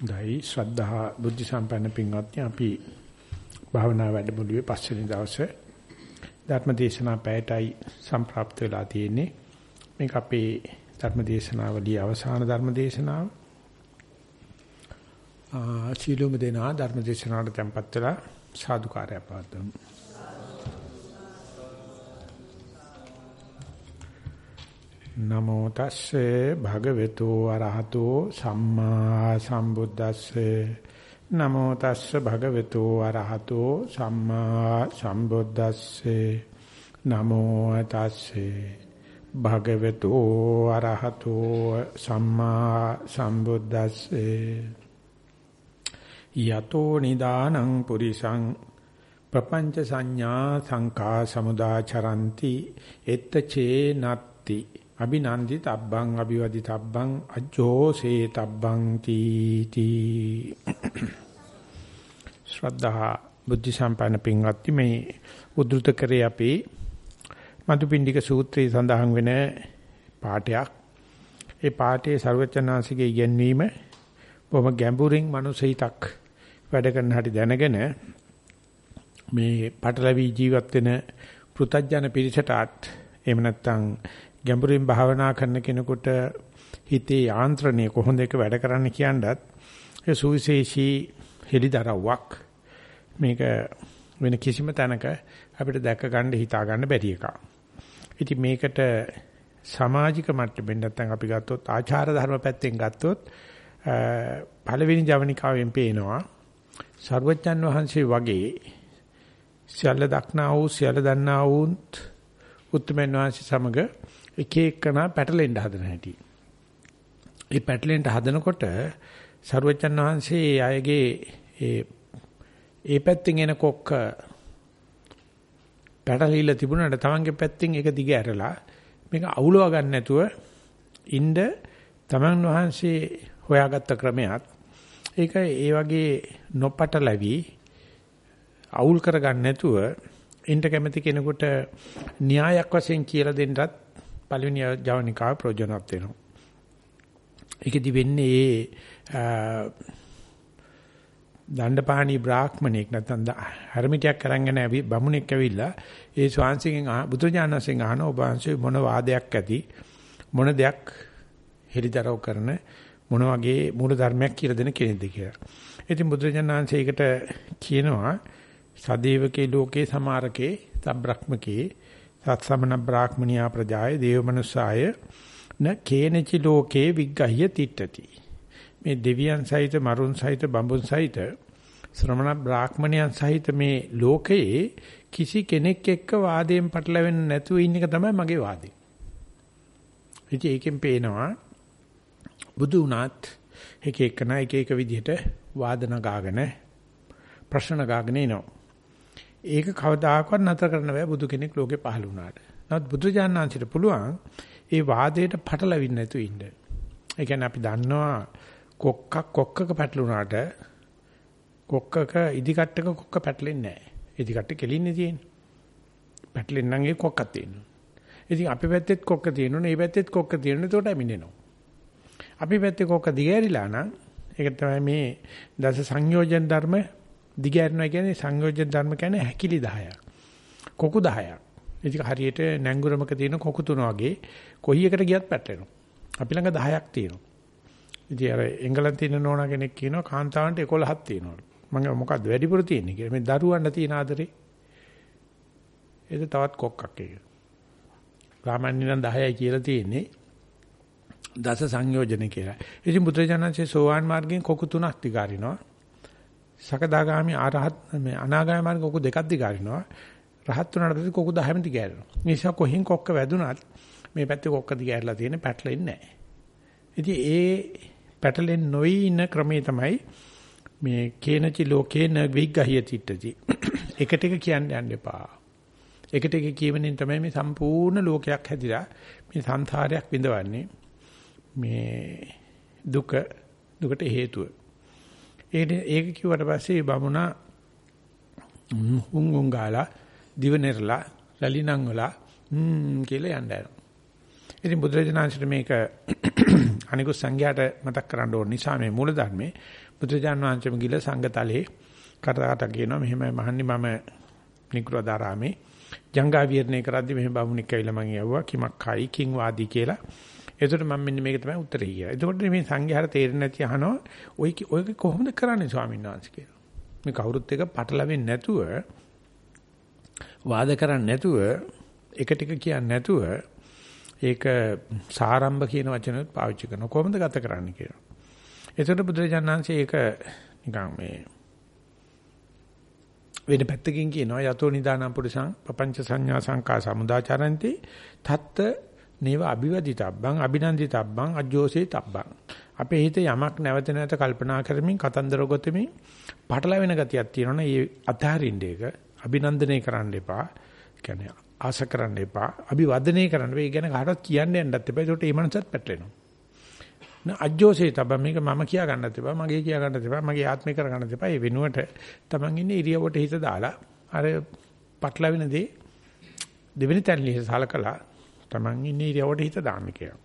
දෛ ශ්‍රද්ධා බුද්ධ සම්පන්න පින්වත්නි අපි භාවනා වැඩමුළුවේ පස්වෙනි දවසේ ධර්ම දේශනා පැයටයි සම්ප්‍රාප්ත වෙලා තියෙන්නේ. මේක අපේ ධර්ම දේශනාවලියේ අවසාන ධර්ම දේශනාව ආ සීලොම දෙනා ධර්ම දේශනාවට tempත් වෙලා සාදුකාරය පවත්වමු. නමෝ තස්සේ භගවතු අරහතෝ සම්මා සම්බුද්දස්සේ. නමෝ තස්සේ භගවතු අරහතෝ සම්මා සම්බුද්දස්සේ. නමෝ තස්සේ භගවතු අරහතෝ සම්මා සම්බුද්දස්සේ. යතෝ නිදානං පුරිසං ප්‍රපංච සංඥා සංකා සමුදාචරಂತಿ. එත්තචේ නත්ති. අභිනන්දි තබ්බං අභිවදි තබ්බං අජ්ජෝසේ තබ්බං තීති ශ්‍රද්ධා බුද්ධ සම්පන්න පින්වත්නි මේ උද්දෘත කරේ අපි මදුපිණ්ඩික සූත්‍රයේ සඳහන් වෙන පාඩයක්. ඒ පාඩයේ ਸਰවචනාංශිකේ ඉගැන්වීම බොහොම ගැඹුරින් මනුසහිතක් වැඩ කරන හැටි දැනගෙන මේ පටලවි ජීවත් වෙන පෘතජන පිරිසටත් එහෙම නැත්නම් ගැඹුරින් භාවනා කරන කෙනෙකුට හිතේ යාන්ත්‍රණය කොහොමද ඒක වැඩ කරන්න කියනවත් ඒ සුවිශේෂී හෙලිදරව්වක් මේක වෙන කිසිම තැනක අපිට දැක ගන්න හිතා ගන්න බැරි එකක්. ඉතින් මේකට සමාජික මට්ටමින් නැත්නම් අපි ගත්තොත් ආචාර ධර්ම පැත්තෙන් ගත්තොත් පළවෙනි ජවනිකාවෙන් පේනවා සර්වජන් වහන්සේ වගේ සියල්ල දක්නා වූ සියල්ල දන්නා වූත් උත්තමයන් වහන්සේ සමග එක එකනා පැටලෙන්න හදන හැටි. ඒ පැටලෙන්න හදනකොට සරුවචන් වහන්සේ ඒ අයගේ ඒ ඒ පැත්තෙන් එන කොක්ක පැටලිලා තිබුණාට තමන්ගේ පැත්තෙන් ඒක දිග ඇරලා මේක අවුලව ගන්න නැතුව ඉන්න තමන් වහන්සේ හොයාගත්ත ක්‍රමයක් ඒක ඒ වගේ නොපටලවි අවුල් කරගන්න නැතුව ඉන්න කැමති කෙනෙකුට න්‍යායක් වශයෙන් කියලා දෙන්නත් පළවෙනි ජවනිකාව ප්‍රයෝජනවත් වෙනවා. ඒකෙදි වෙන්නේ ඒ දණ්ඩපාණි බ්‍රාහ්මණෙක් නැත්නම් හැරමිටියක් කරගෙන ඇවි බමුණෙක් ඇවිල්ලා ඒ ස්වාංශයෙන් බුදුජානසෙන් අහන ඔබ වහන්සේ මොන වාදයක් ඇති මොන දෙයක් හෙලිදරව් කරන මොන වගේ මූල ධර්මයක් කියලා දෙන කෙනෙක්ද කියලා. ඉතින් බුදුජානනාංශය ඒකට කියනවා සදේවකේ ලෝකේ සමාරකේ සබ්‍රක්‍මකේ සත්සමන බ්‍රාහ්මනියා ප්‍රජාය දේවමනුසාය න කේනචි ලෝකේ විග්ගහ්‍ය තිට්ඨති මේ දෙවියන් සහිත මරුන් සහිත බඹුන් සහිත ශ්‍රමණ බ්‍රාහ්මණයන් සහිත මේ ලෝකයේ කිසි කෙනෙක් එක්ක වාදයෙන් පටලවෙන්න නැතුව ඉන්න එක තමයි මගේ වාදේ. ඉතින් ඒකෙන් පේනවා බුදු උනත් එක එකන එක එක විදිහට වාදන ගාගෙන ප්‍රශ්න ගාගෙන එනවා. ඒක කවදාකවත් නතර කරන්න බෑ බුදු කෙනෙක් ලෝකේ පහළ වුණාට. නමුත් බුදුජානනාංශයට පුළුවන් ඒ වාදයට පටලවින්න නැතු ඉන්න. ඒ කියන්නේ අපි දන්නවා කොක්කක් කොක්කක පැටලුණාට කොක්කක ඉදිකට්ටක කොක්ක පැටලෙන්නේ නැහැ. ඉදිකට්ට කෙලින්නේ තියෙන්නේ. පැටලෙන්නම් ඒ කොක්කක් තියෙනවා. ඉතින් අපි පැත්තෙත් කොක්ක තියෙනවනේ, මේ පැත්තෙත් කොක්ක තියෙනවනේ, ඒකට ඇමිනෙනවා. අපි පැත්තේ කොක්ක දිගෑරිලා නම් ඒක තමයි මේ දස සංයෝජන ධර්ම දිගෑරනවා කියන්නේ සංයෝජන ධර්ම කියන්නේ හැකිලි 10ක්. කොකු 10ක්. ඒක හරියට නැංගුරමක තියෙන කොකු තුන වගේ කොයි එකට ගියත් පැටලෙනවා. අපි ළඟ 10ක් තියෙනවා. ඉතින් අර එංගලන්තේ ඉන්න නෝනා කෙනෙක් කියනවා කාන්තාවන්ට 11ක් තියෙනවලු. මම මොකද්ද වැඩිපුර තියෙන්නේ කියලා. මේ දරුවන්ට තියෙන ආදරේ. ඒක තවත් කොක්කක් ඒක. සාමාන්‍යයෙන් 10යි කියලා තියෙන්නේ. දස සංයෝජන කියලා. ඉතින් බුදුරජාණන්සේ සෝවාන් මාර්ගයෙන් කොකු තුනක් දිගාරිනවා. සකදාගාමි ආරහත් මේ අනාගාමී මාර්ග කොකු දෙකක් දිගාරිනවා. රහත් වුණාට පස්සේ කොකු 10ම දිගාරිනවා. මේ නිසා කොහෙන් කොක්ක වැදුනත් මේ පැත්තේ කොක්ක දිගාරලා තියෙන පැටලෙන්නේ නැහැ. ඉතින් ඒ පැටලෙන් නොයි ඉන්න ක්‍රමේ තමයි මේ කේනචි ලෝකේන විග්ගහියතිට්ටති. එකට එක කියන්න යන්න එපා. එකට එක කියවනින් තමයි මේ සම්පූර්ණ ලෝකයක් හැදිලා මේ සංසාරයක් විඳවන්නේ. මේ දුක දුකට හේතුව. ඒක ඒක කිව්වට පස්සේ බමුණා හුං හුං ගාලා දිව නෙරලා ලලිනං වල හ්ම් කියලා යන්න යනවා. ඉතින් බුදුරජාණන්සේට මේක අනිකුත් සංඝයාට මතක් කරන්න ඕන නිසා මේ මූල ධර්මයේ බුදුරජාණන් වහන්සේම ගිල සංඝතලේ කරකට කියනවා මෙහෙමයි මහන්නේ මම නිකුරදාරාමේ ජංගා විහරණය කරද්දි මෙහෙම බමුණෙක් ඇවිල්ලා මං යවුවා කිමක් කයි කිං වාදී කියලා. එතකොට මම මෙන්න මේක තමයි උත්තරේ කියලා. එතකොට මේ සංඝයාට තේරෙන්නේ නැති අහනවා ඔය ඔය කොහොමද කරන්නේ ස්වාමීන් වහන්සේ කියලා. මේ කවුරුත් එක පටලවෙන්නේ නැතුව වාද කරන්නේ නැතුව එක ටික කියන්නේ නැතුව ඒක සාරම්භ කියන වචනයත් පාවිච්චි කරනවා. කොහොමද ගත කරන්න කියලා. එතකොට බුදුරජාණන්සේ ඒක නිකන් මේ වෙන පැත්තකින් කියනවා යතෝ නිදානම් පුරුෂං පపంచ සංඥා සංකා සමුදාචරಂತಿ තත්ත නේව අභිවදිතබ්බං අභිනන්දිතබ්බං අජෝසේ තබ්බං අපේ හිත යමක් නැවත නැවත කල්පනා කරමින් කතන්දර ගොතමින් පටලවෙන ගතියක් තියෙනවනේ ඒ අතහරින්න එක. අභිනන්දනය කරන්න එපා. කියන්නේ ආශ කරන්න එපා. අභිවදනය කරන්න ඒ ගැන කාටවත් කියන්න යන්නත් එපා. ඒකට ඒ මනසත් පැටලෙනවා. අජ්ජෝසේ තබ මේක මම කියා ගන්නත් එපා. මගේ කියා ගන්නත් එපා. මගේ ආත්මේ කර ගන්නත් එපා. ඒ වෙනුවට තමන් ඉන්නේ ඉරියවට හිත දාලා අර පටලවෙන දේ දෙවෙනි තැනලි සලකලා තමන් ඉන්නේ ඉරියවට හිත දාන්න කියලා.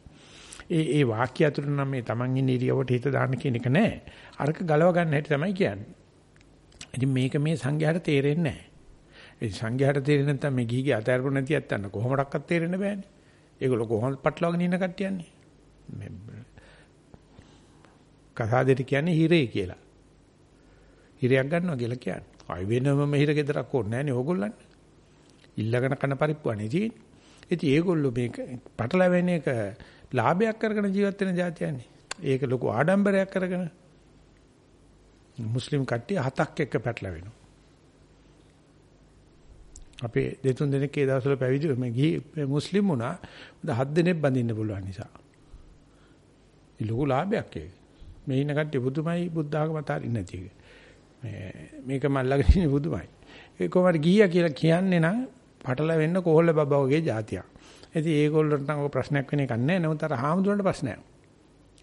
ඒ ඒ වාක්‍ය අතුරු නම් මේ තමන් ඉන්නේ ඉරියවට හිත දාන්න කියන එක නෑ. අරක ගලව ගන්න හැටි තමයි කියන්නේ. ඉතින් මේක මේ සංඝයාට තේරෙන්නේ නෑ. ඒ සංඝයාට තේරෙන්නේ නැත්නම් මේ ගිහිගේ අතහැරපු නැති යත්තන්න කොහොමඩක්වත් තේරෙන්න බෑනේ. ඒගොල්ලෝ කොහොමද පටලවාගෙන ඉන්න කට්ටියන්නේ? කසාදෙට කියන්නේ හිරේ කියලා. හිරයක් ගන්නවා කියලා කියන්නේ. අය වෙනමම හිර ගෙදරක් ඕනේ නැහනේ ඕගොල්ලන්. ඉල්ලගෙන කන පරිප්පුවනේ තියෙන්නේ. ඉතින් ඒගොල්ලෝ මේක පටලැවෙන එක ලාභයක් කරගෙන ජීවත් වෙන જાතියන්නේ. ඒක ලොකු ආඩම්බරයක් කරගෙන මුස්ලිම් කට්ටිය හතක් එක්ක පැටලෙනවා. අපේ දෙතුන් දෙනෙක් ඒ දවස්වල පැවිදි මේ ගිහි මුස්ලිම් වුණා. හත් දෙනෙක් බඳින්න පුළුවන් නිසා. ඒ ලොකු ලාභයක් ඒක. මේ ඉන්න කට්ටිය බුදුමයි බුද්ධ ආගම අතාරින්න නැති එක. මේ මේක මල්ලාගෙන ඉන්නේ බුදුමයි. ඒ කොහමද ගියා කියලා කියන්නේ නම් පටල වෙන්න කොහොල්ල බබා වගේ જાතියක්. ඉතින් ඒගොල්ලන්ට නම් ඔය ප්‍රශ්නයක් වෙන එකක් නැහැ. නමුත් අර හාමුදුරන්ට ප්‍රශ්නයක්.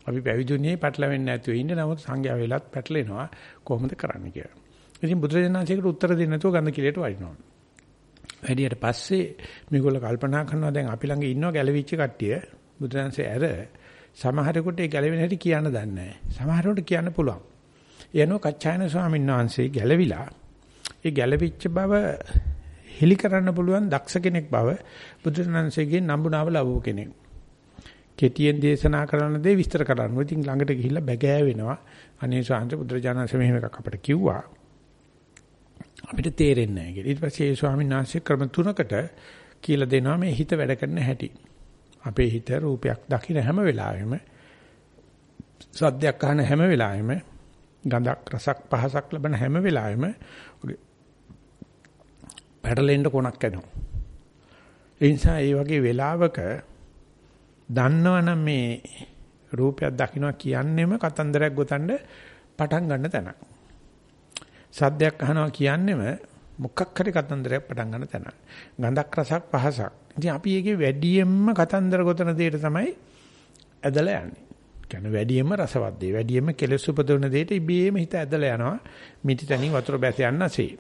අපි පැවිදුනේ පටල වෙන්නේ නැතුව ඉන්න නමුත් සංඝයා වෙලත් පැටලෙනවා කොහොමද කරන්න කියලා. ඉතින් බුදුරජාණන්සේකට උත්තර දෙන්න නැතුව ගඳ කිලයට වයින්නවා. වැඩියට පස්සේ මේගොල්ලෝ කල්පනා කරනවා දැන් අපි ළඟ ඉන්නවා ගැලවිච්ච කට්ටිය බුදුරජාණන්සේ ඇර සමහරෙකුට ඒ ගැලවෙන හැටි කියන්න දන්නේ නැහැ. සමහරෙකුට කියන්න පුළුවන්. එනෝ කච්චායන ස්වාමීන් වහන්සේ ගැලවිලා ඒ ගැලවිච්ච බව හෙලි කරන්න පුළුවන් දක්ෂ කෙනෙක් බව බුදුරණන්සේගේ නම්බුනාව ලැබුව කෙනෙක්. කෙටියෙන් දේශනා කරන දේ විස්තර කරන්න. ඉතින් ළඟට ගිහිල්ලා බැගෑ වෙනවා. අනේ ස්වාමීන් බුදුරජාණන්සේ මෙහෙම එකක් අපිට කිව්වා. අපිට තේරෙන්නේ නැහැ කියලා. ඊට පස්සේ ඒ ස්වාමීන් වහන්සේ ක්‍රම තුනකට කියලා දෙනවා මේ හිත වැඩ කරන හැටි. අපේ හිත රූපයක් දකින්න හැම වෙලාවෙම සද්දයක් අහන හැම වෙලාවෙම ගඳක් රසක් පහසක් ලබන හැම වෙලාවෙම පැටලෙන්න කොනක් යනවා. ඒ නිසා මේ වගේ වෙලාවක දන්නවනම් මේ රූපයක් දකින්න කියන්නේම කතන්දරයක් ගොතන්න පටන් ගන්න තැනක්. සද්දයක් අහනවා කියන්නේම මොකක් හරි කතන්දරයක් පටන් ගන්න තැනක්. ගඳක් රසක් පහසක් ඉතින් අපි ඒකේ වැඩියෙන්ම කතන්දර ගොතන දෙයට තමයි ඇදලා යන්නේ. කියන්නේ වැඩියෙන්ම රසවත් දේ, වැඩියෙන්ම කෙලෙස් උපදවන දෙයට ඉබේම හිත ඇදලා යනවා. මිටි තනින් වතුර බැස යන්නසේ.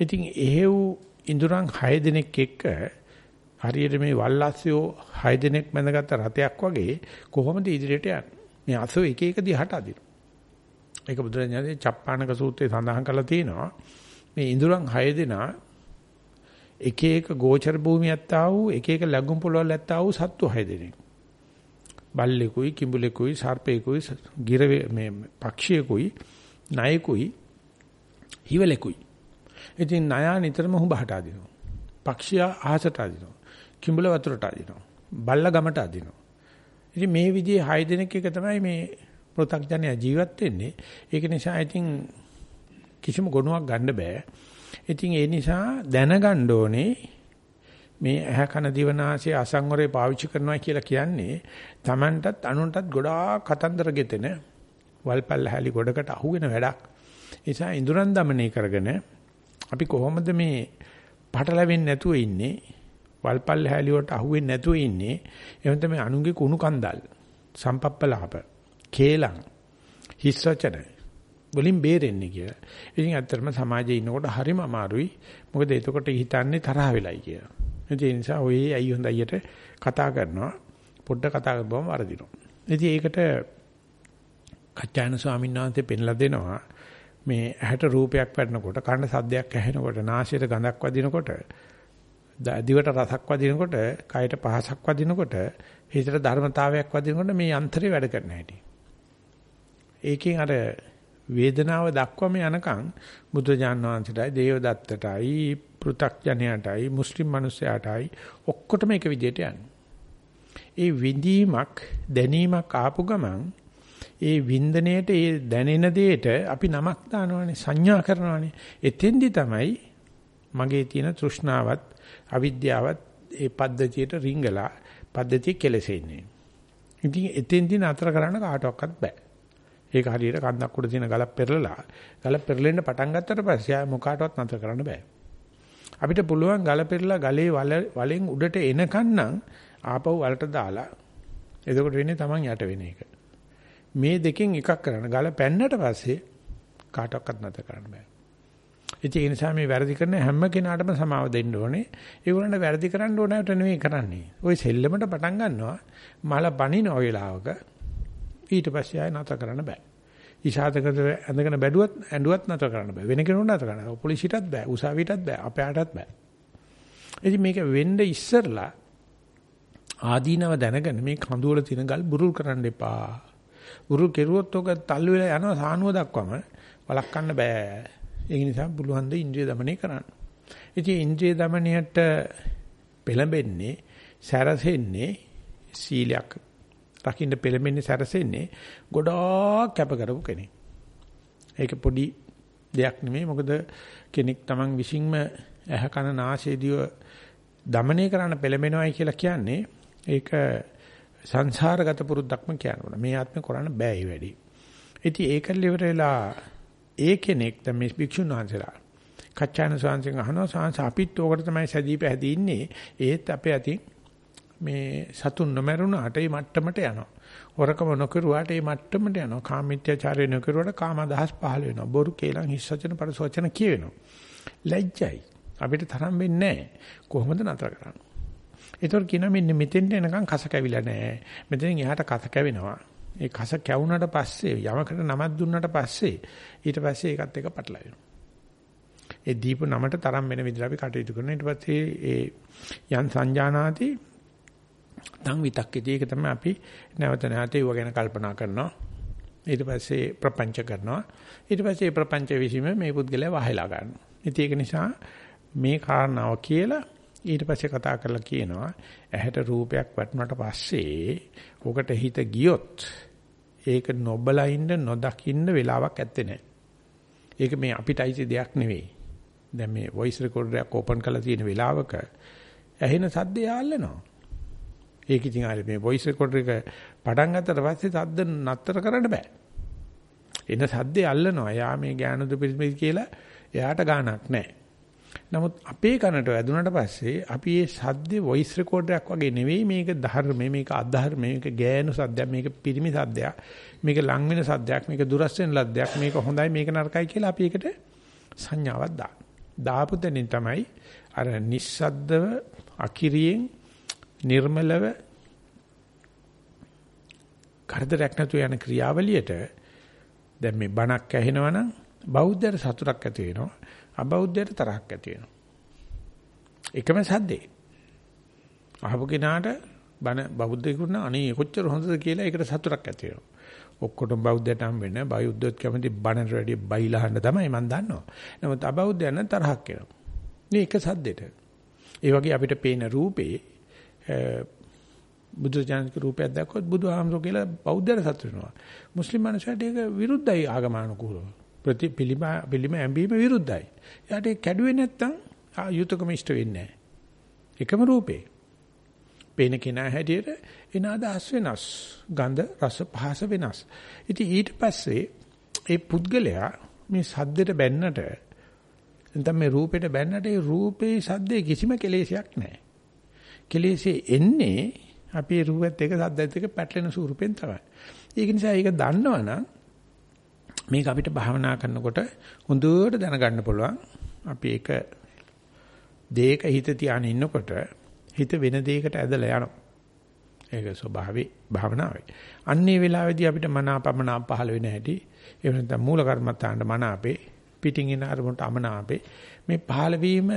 ඉතින් එහෙව් ඉඳුරන් 6 දිනක් එක්ක හරියට මේ වල්ලාස්යෝ 6 දිනක් මැදගත්ත රතයක් වගේ කොහොමද ඉදිරියට යන්නේ? මේ අසෝ එක එක දිහාට අදින. ඒක බුදුරජාණන්ගේ චප්පාණක සූත්‍රයේ සඳහන් කරලා තියෙනවා. මේ ඉඳුරන් 6 දෙනා එක එක ගෝචර භූමියක් ආ වූ එක එක ලැබුම් පොළවල් ඇත්තා වූ සත්තු හය දෙනෙක්. බල්ලෙකුයි කිඹුලෙකුයි සර්පෙකුයි ගිර මේ පක්ෂියෙකුයි ණයෙකුයි හිවලෙකුයි. ඉතින් නයා නිතරම හුඹහට අදිනවා. පක්ෂියා අහසට අදිනවා. කිඹුල වතුරට අදිනවා. බල්ල ගමට අදිනවා. ඉතින් මේ විදිහේ හය දෙනෙක් එක තමයි මේ පෘථග්ජනයා ජීවත් වෙන්නේ. ඒක නිසා ඉතින් කිසිම ගුණයක් ගන්න බෑ. ඉතින් ඒ නිසා දැනගන්න ඕනේ මේ ඇහැ කන දිවනාසය අසංවරේ පාවිච්චි කරනවා කියලා කියන්නේ Tamanටත් අනුන්ටත් ගොඩාක් කතන්දර ගෙතෙන වල්පල් හැලි ගොඩකට අහු වෙන වැඩක්. ඒ නිසා ඉඳුරන් দমনය කරගෙන අපි කොහොමද මේ පටලැවෙන්නේ නැතුව ඉන්නේ? වල්පල් හැලි වලට අහුවෙන්නේ නැතුව ඉන්නේ? එහෙනම් තමයි අනුන්ගේ කුණු කන්දල්, සම්පප්පලාප, කේලම්, හිස්සචන වලින් බේරෙන්නේ කියලා. ඉතින් ඇත්තටම සමාජයේ ඉන්නකොට හරිම අමාරුයි. මොකද එතකොට හිතන්නේ තරහ වෙලයි කියලා. ඒ නිසා ඔය ඇයි හොඳ අයියට කතා කරනවා. පොඩ්ඩ කතා කරපුවම වරදිනවා. ඉතින් ඒකට කච්චායන ස්වාමීන් වහන්සේ පෙන්ලා දෙනවා මේ ඇහැට රූපයක් වැටෙනකොට කන සද්දයක් ඇහෙනකොට නාසයට ගඳක් වදිනකොට දිවට රසක් වදිනකොට කයට පහසක් වදිනකොට හිතට ධර්මතාවයක් වදිනකොට මේ යන්ත්‍රය වැඩ කරන හැටි. ඒකෙන් අර වේදනාව දක්වම යනකම් බුදුජාන් වහන්සේටයි දේවදත්තටයි පෘ탁ජනයටයි මුස්ලිම් මිනිසයාටයි ඔක්කොටම එක විදිහට යන්නේ. ඒ විඳීමක් දැනීමක් ආපු ගමන් ඒ වින්දනයේට ඒ දැනෙන දෙයට අපි නමක් දානවානේ සංඥා කරනවානේ එතෙන්දි තමයි මගේ තියෙන තෘෂ්ණාවත් අවිද්‍යාවත් ඒ පද්ධතියට රිංගලා පද්ධතිය කෙලසෙන්නේ. ඉතින් එතෙන්දි නතර කරන්න කාටවත් බෑ. ඒක හරියට කන්දක් උඩ තියෙන ගලක් පෙරලලා ගල පෙරලෙන්න පටන් ගත්තට පස්සේ ආය මොකාටවත් නතර කරන්න බෑ. අපිට පුළුවන් ගල පෙරලා ගලේ වලෙන් උඩට එනකන් නම් ආපහු වලට දාලා එතකොට වෙන්නේ Taman යට වෙන එක. මේ දෙකෙන් එකක් කරන්න ගල පැන්නට පස්සේ කාටවත් නැත කරන්න බෑ. ඒ නිසා මේ වැරදි කරන හැම කෙනාටම සමාව දෙන්න ඕනේ. ඒගොල්ලන්ට වැරදි කරන්න ඕනට නෙවෙයි කරන්නේ. ওই සෙල්ලමට පටන් ගන්නවා මල බනින ඔය වෙලාවක ඊට පස්සේ ආය නැත කරන්න බෑ. ඉෂාදකට ඇඳගෙන බැඩුවත් ඇඬුවත් නැත කරන්න බෑ. වෙන කෙනෙකුට නැත කරන්න. පොලිසියටත් බෑ. උසාවියටත් බෑ. අපයාටත් බෑ. ඉතින් මේක වෙන්න ඉස්සරලා ආදීනව දැනගෙන මේ කඳුවල තියෙන ගල් බුරුල් කරන්න එපා. උරු කෙරුවොත් ඔක තල්ලු වෙලා යනවා සානුව දක්වම වළක්වන්න බෑ. ඒ නිසා පුළුවන් ද ඉන්ද්‍රිය দমনය කරන්න. ඉතින් ඉන්ද්‍රිය দমনයට පෙළඹෙන්නේ සැරසෙන්නේ සීලයක් රකින්න පෙළඹෙන්නේ සැරසෙන්නේ ගොඩාක් කැප කරපු කෙනෙක්. ඒක පොඩි දෙයක් නෙමෙයි මොකද කෙනෙක් Taman විසින්ම ඇහ කන නාසය දිව দমনය කරන්න පෙළඹෙනවයි කියලා කියන්නේ ඒක සංසාරගත පුරුද්දක්ම කියනවා. මේ ආත්මේ කරන්න බෑ ඒ වැඩි. ඉතින් ඒක liver වෙලා ඒ කෙනෙක් දැන් මේ භික්ෂුන් වහන්සේලා කච්චාන ස්වාමීන් අහනවා සාංශ අපිත් ඕකට තමයි සැදී පැහැදී ඉන්නේ. ඒත් අපේ අතින් මේ සතුන් නොමරුණාට ඒ මට්ටමට යනවා. හොරකම නොකරුවාට ඒ මට්ටමට යනවා. කාමීත්‍යචාරය නොකරුවාට කාම අදහස් පහළ වෙනවා. බොරු කේලම් හිස් වචන පරිසවචන කියවෙනවා. ලැජ්ජයි. අපිට තරම් වෙන්නේ නැහැ. කොහොමද නතර කරන්නේ? ඒතකොට කියනවා මෙන්න මෙතෙන්ට එනකන් කස කැවිලා නැහැ. මෙතෙන් එහාට කස කැවෙනවා. ඒ කස කැවුනට පස්සේ යමකට නමක් දුන්නට පස්සේ ඊට පස්සේ ඒකත් එක පටලවෙනවා. ඒ දීප නමට තරම් වෙන විදිහට අපි කටයුතු කරනවා. ඊට පස්සේ ඒ යන් සංජානාති තන් විතක්කේදී ඒක තමයි අපි නැවත නැවත ඒව ගැන කල්පනා කරනවා. ඊට පස්සේ ප්‍රපංච කරනවා. ඊට පස්සේ ප්‍රපංච විසීම මේ පුද්ගලයා වහලා ගන්නවා. ඉතින් ඒක නිසා මේ කාරණාව කියලා ඊට පස්සේ කතා කරලා කියනවා ඇහැට රූපයක් වැටුණාට පස්සේ ඔකට හිත ගියොත් ඒක නොබලා ඉන්න නොදකින්න වෙලාවක් ඇත්තේ නැහැ. ඒක මේ අපිට අයිති දෙයක් නෙවෙයි. දැන් මේ වොයිස් රෙකෝඩර් එකක් ඕපන් කරලා තියෙන වෙලාවක ඇහෙන සද්දය ආල්ලනවා. ඒක ඉතින් ආයේ මේ වොයිස් රෙකෝඩර් එක පටන් ගත්තට පස්සේ සද්ද නතර කරන්න බෑ. එන සද්දේ අල්ලනවා. එයා මේ ඥානද පිරිමිද කියලා එයාට ගාණක් නැහැ. නමුත් අපේ කනට වැදුනට පස්සේ අපි මේ සද්දේ වොයිස් රෙකෝඩරයක් වගේ නෙවෙයි මේක ධර්මයේ මේක අධර්ම මේක ගෑනු සද්දයක් මේක පිරිමි සද්දයක් මේක ලං වෙන සද්දයක් මේක දුරස් වෙන ලද්දයක් මේක හොඳයි මේක නරකයි කියලා අපි ඒකට සංඥාවක් දාන. දාපු දෙනින් තමයි අර නිස්සද්දව අකිරියෙන් නිර්මලව කරදරයක් නැතුව යන ක්‍රියාවලියට දැන් මේ බණක් ඇහෙනවනම් බෞද්ධයට සතුටක් ඇති වෙනවා අබෞද්ධයට තරහක් ඇති වෙනවා. එකම සද්දේ. අහපු කෙනාට බණ බෞද්ධයෙකුට අනේ කොච්චර හොඳද කියලා ඒකට සතුටක් ඇති වෙනවා. ඔක්කොටම බෞද්ධයට හම් වෙන්නේ බෞද්ධයත් කැමති බණට වැඩි බයිලහන්න තමයි මම දන්නවා. නමුත් අබෞද්ධයන් තරහක් එනවා. මේ එක සද්දෙට. ඒ වගේ අපිට පේන රූපේ බුදුජානක රූපයක් දැක්කොත් බුදුහාමරෝ කියලා බෞද්ධයට සතුට වෙනවා. මුස්ලිම් මිනිස්සුන්ට ඒක විරුද්ධයි ආගමනුකූලව. ප්‍රති පිළිම පිළිම ඇඹීම විරුද්ධයි. එයාට ඒක කැඩුවේ නැත්තම් යුතුයකම ඉෂ්ට වෙන්නේ නැහැ. එකම රූපේ. පේන කෙනා හැටියට එන අදහස් වෙනස්. ගඳ රස පහස වෙනස්. ඉතින් ඊට පස්සේ ඒ පුද්ගලයා මේ සද්දෙට බැන්නට නැත්නම් මේ රූපෙට බැන්නට ඒ රූපේ සද්දේ කිසිම කෙලෙසයක් නැහැ. කෙලෙසේ එන්නේ අපි රූපෙත් එක සද්දෙත් එක පැටලෙන ස්වරූපෙන් තමයි. ඒක නිසා ඒක දන්නවනම් මේක අපිට භාවනා කරනකොට හොඳට දැනගන්න පුළුවන්. අපි ඒක දෙයක හිත තියාගෙන ඉන්නකොට හිත වෙන දෙයකට ඇදලා යනවා. ඒක ස්වභාවේ භාවනාවේ. අන්නේ වෙලාවේදී අපිට මනාපමනා පහළ වෙන හැටි එහෙම නැත්නම් මූල කර්මත්තාන්ට මනාපේ පිටින් එන අරමුණට අමනාපේ මේ පහළ වීම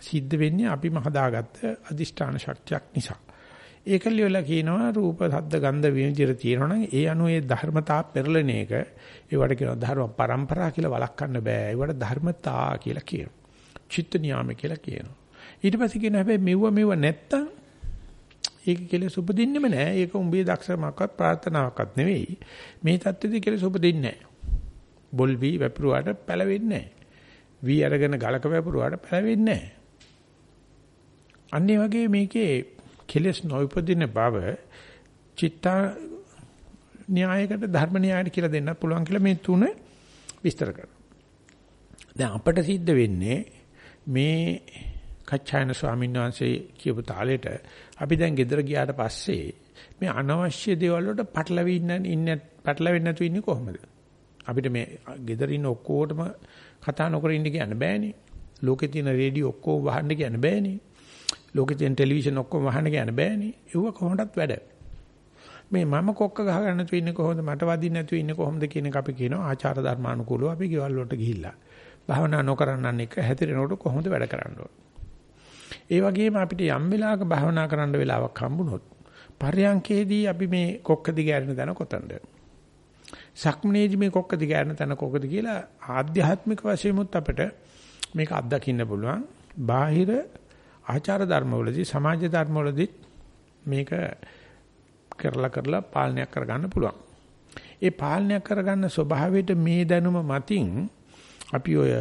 සිද්ධ වෙන්නේ අපිම හදාගත්ත අදිෂ්ඨාන ශක්තියක් නිසා. ඒකලිය වෙලා කියනවා රූප ශබ්ද ගන්ධ විනිතර තියෙනවා නම් ඒ අනුව ඒ ධර්මතා පෙරලෙන එක ඒවට කියනවා ධර්ම પરම්පරා කියලා වළක්වන්න බෑ. ඒවට ධර්මතා කියලා කියනවා. චිත්ත නියාම කියලා කියනවා. ඊට පස්සේ කියනවා හැබැයි මෙව මෙව නැත්තම් ඒක කෙලෙස් උපදින්නෙම නෑ. ඒක උඹේ දක්ෂමක්වත් ප්‍රාර්ථනාවක්වත් නෙවෙයි. මේ தත්ත්වෙදි කෙලෙස් උපදින්නේ නෑ. බොල් වී වැපරුවාට පැලවෙන්නේ නෑ. වී අරගෙන ගලක වැපරුවාට පැලවෙන්නේ නෑ. අන්න වගේ මේකේ කෙලෙස් නොඋපදින බව චිත්තා න්‍යායකට ධර්ම න්‍යායකට කියලා දෙන්නත් පුළුවන් කියලා මේ තුන විස්තර කරනවා. දැන් අපට සිද්ධ වෙන්නේ මේ කච්චායන ස්වාමීන් වහන්සේ කියපු තාලෙට අපි දැන් ගෙදර ගියාට පස්සේ මේ අනවශ්‍ය දේවල් වලට පටලවි ඉන්න ඉන්න පටලවෙන්නේ නැතුව ඉන්නේ කොහොමද? අපිට මේ ගෙදර ඉන්න ඔක්කොටම කතා නොකර ඉන්න කියන්න බෑනේ. ලෝකේ තියෙන රේඩියෝ ඔක්කොම වහන්න කියන්න බෑනේ. ලෝකේ තියෙන ටෙලිවිෂන් ඔක්කොම වහන්න කියන්න බෑනේ. ඒව කොහොමදත් වැඩ. මේ මම කොක්ක ගහ ගන්න නැතුව ඉන්නේ කොහොමද? මට වදින්න නැතුව ඉන්නේ කොහොමද කියන එක අපි කියනවා ආචාර ධර්මානුකූලව අපි ගෙවල් වලට ගිහිල්ලා. භාවනා නොකරනන් එක හැතිරෙනකොට කොහොමද වැඩ කරන්න ඕනේ? ඒ වගේම අපිට යම් වෙලාවක භාවනා කරන්න වෙලාවක් හම්බුනොත් පර්යංකේදී අපි මේ කොක්ක දිගෑරෙන තැන කොතනද? සක්මනේදී මේ කොක්ක දිගෑරෙන තැන කොකද කියලා ආධ්‍යාත්මික වශයෙන්මුත් අපිට මේක අත්දකින්න පුළුවන්. බාහිර ආචාර ධර්මවලදී සමාජ ධර්මවලදී මේක කරලා කරලා පාලනයක් කරගන්න පුළුවන්. ඒ පාලනයක් කරගන්න ස්වභාවයට මේ දැනුම මතින් අපි ඔය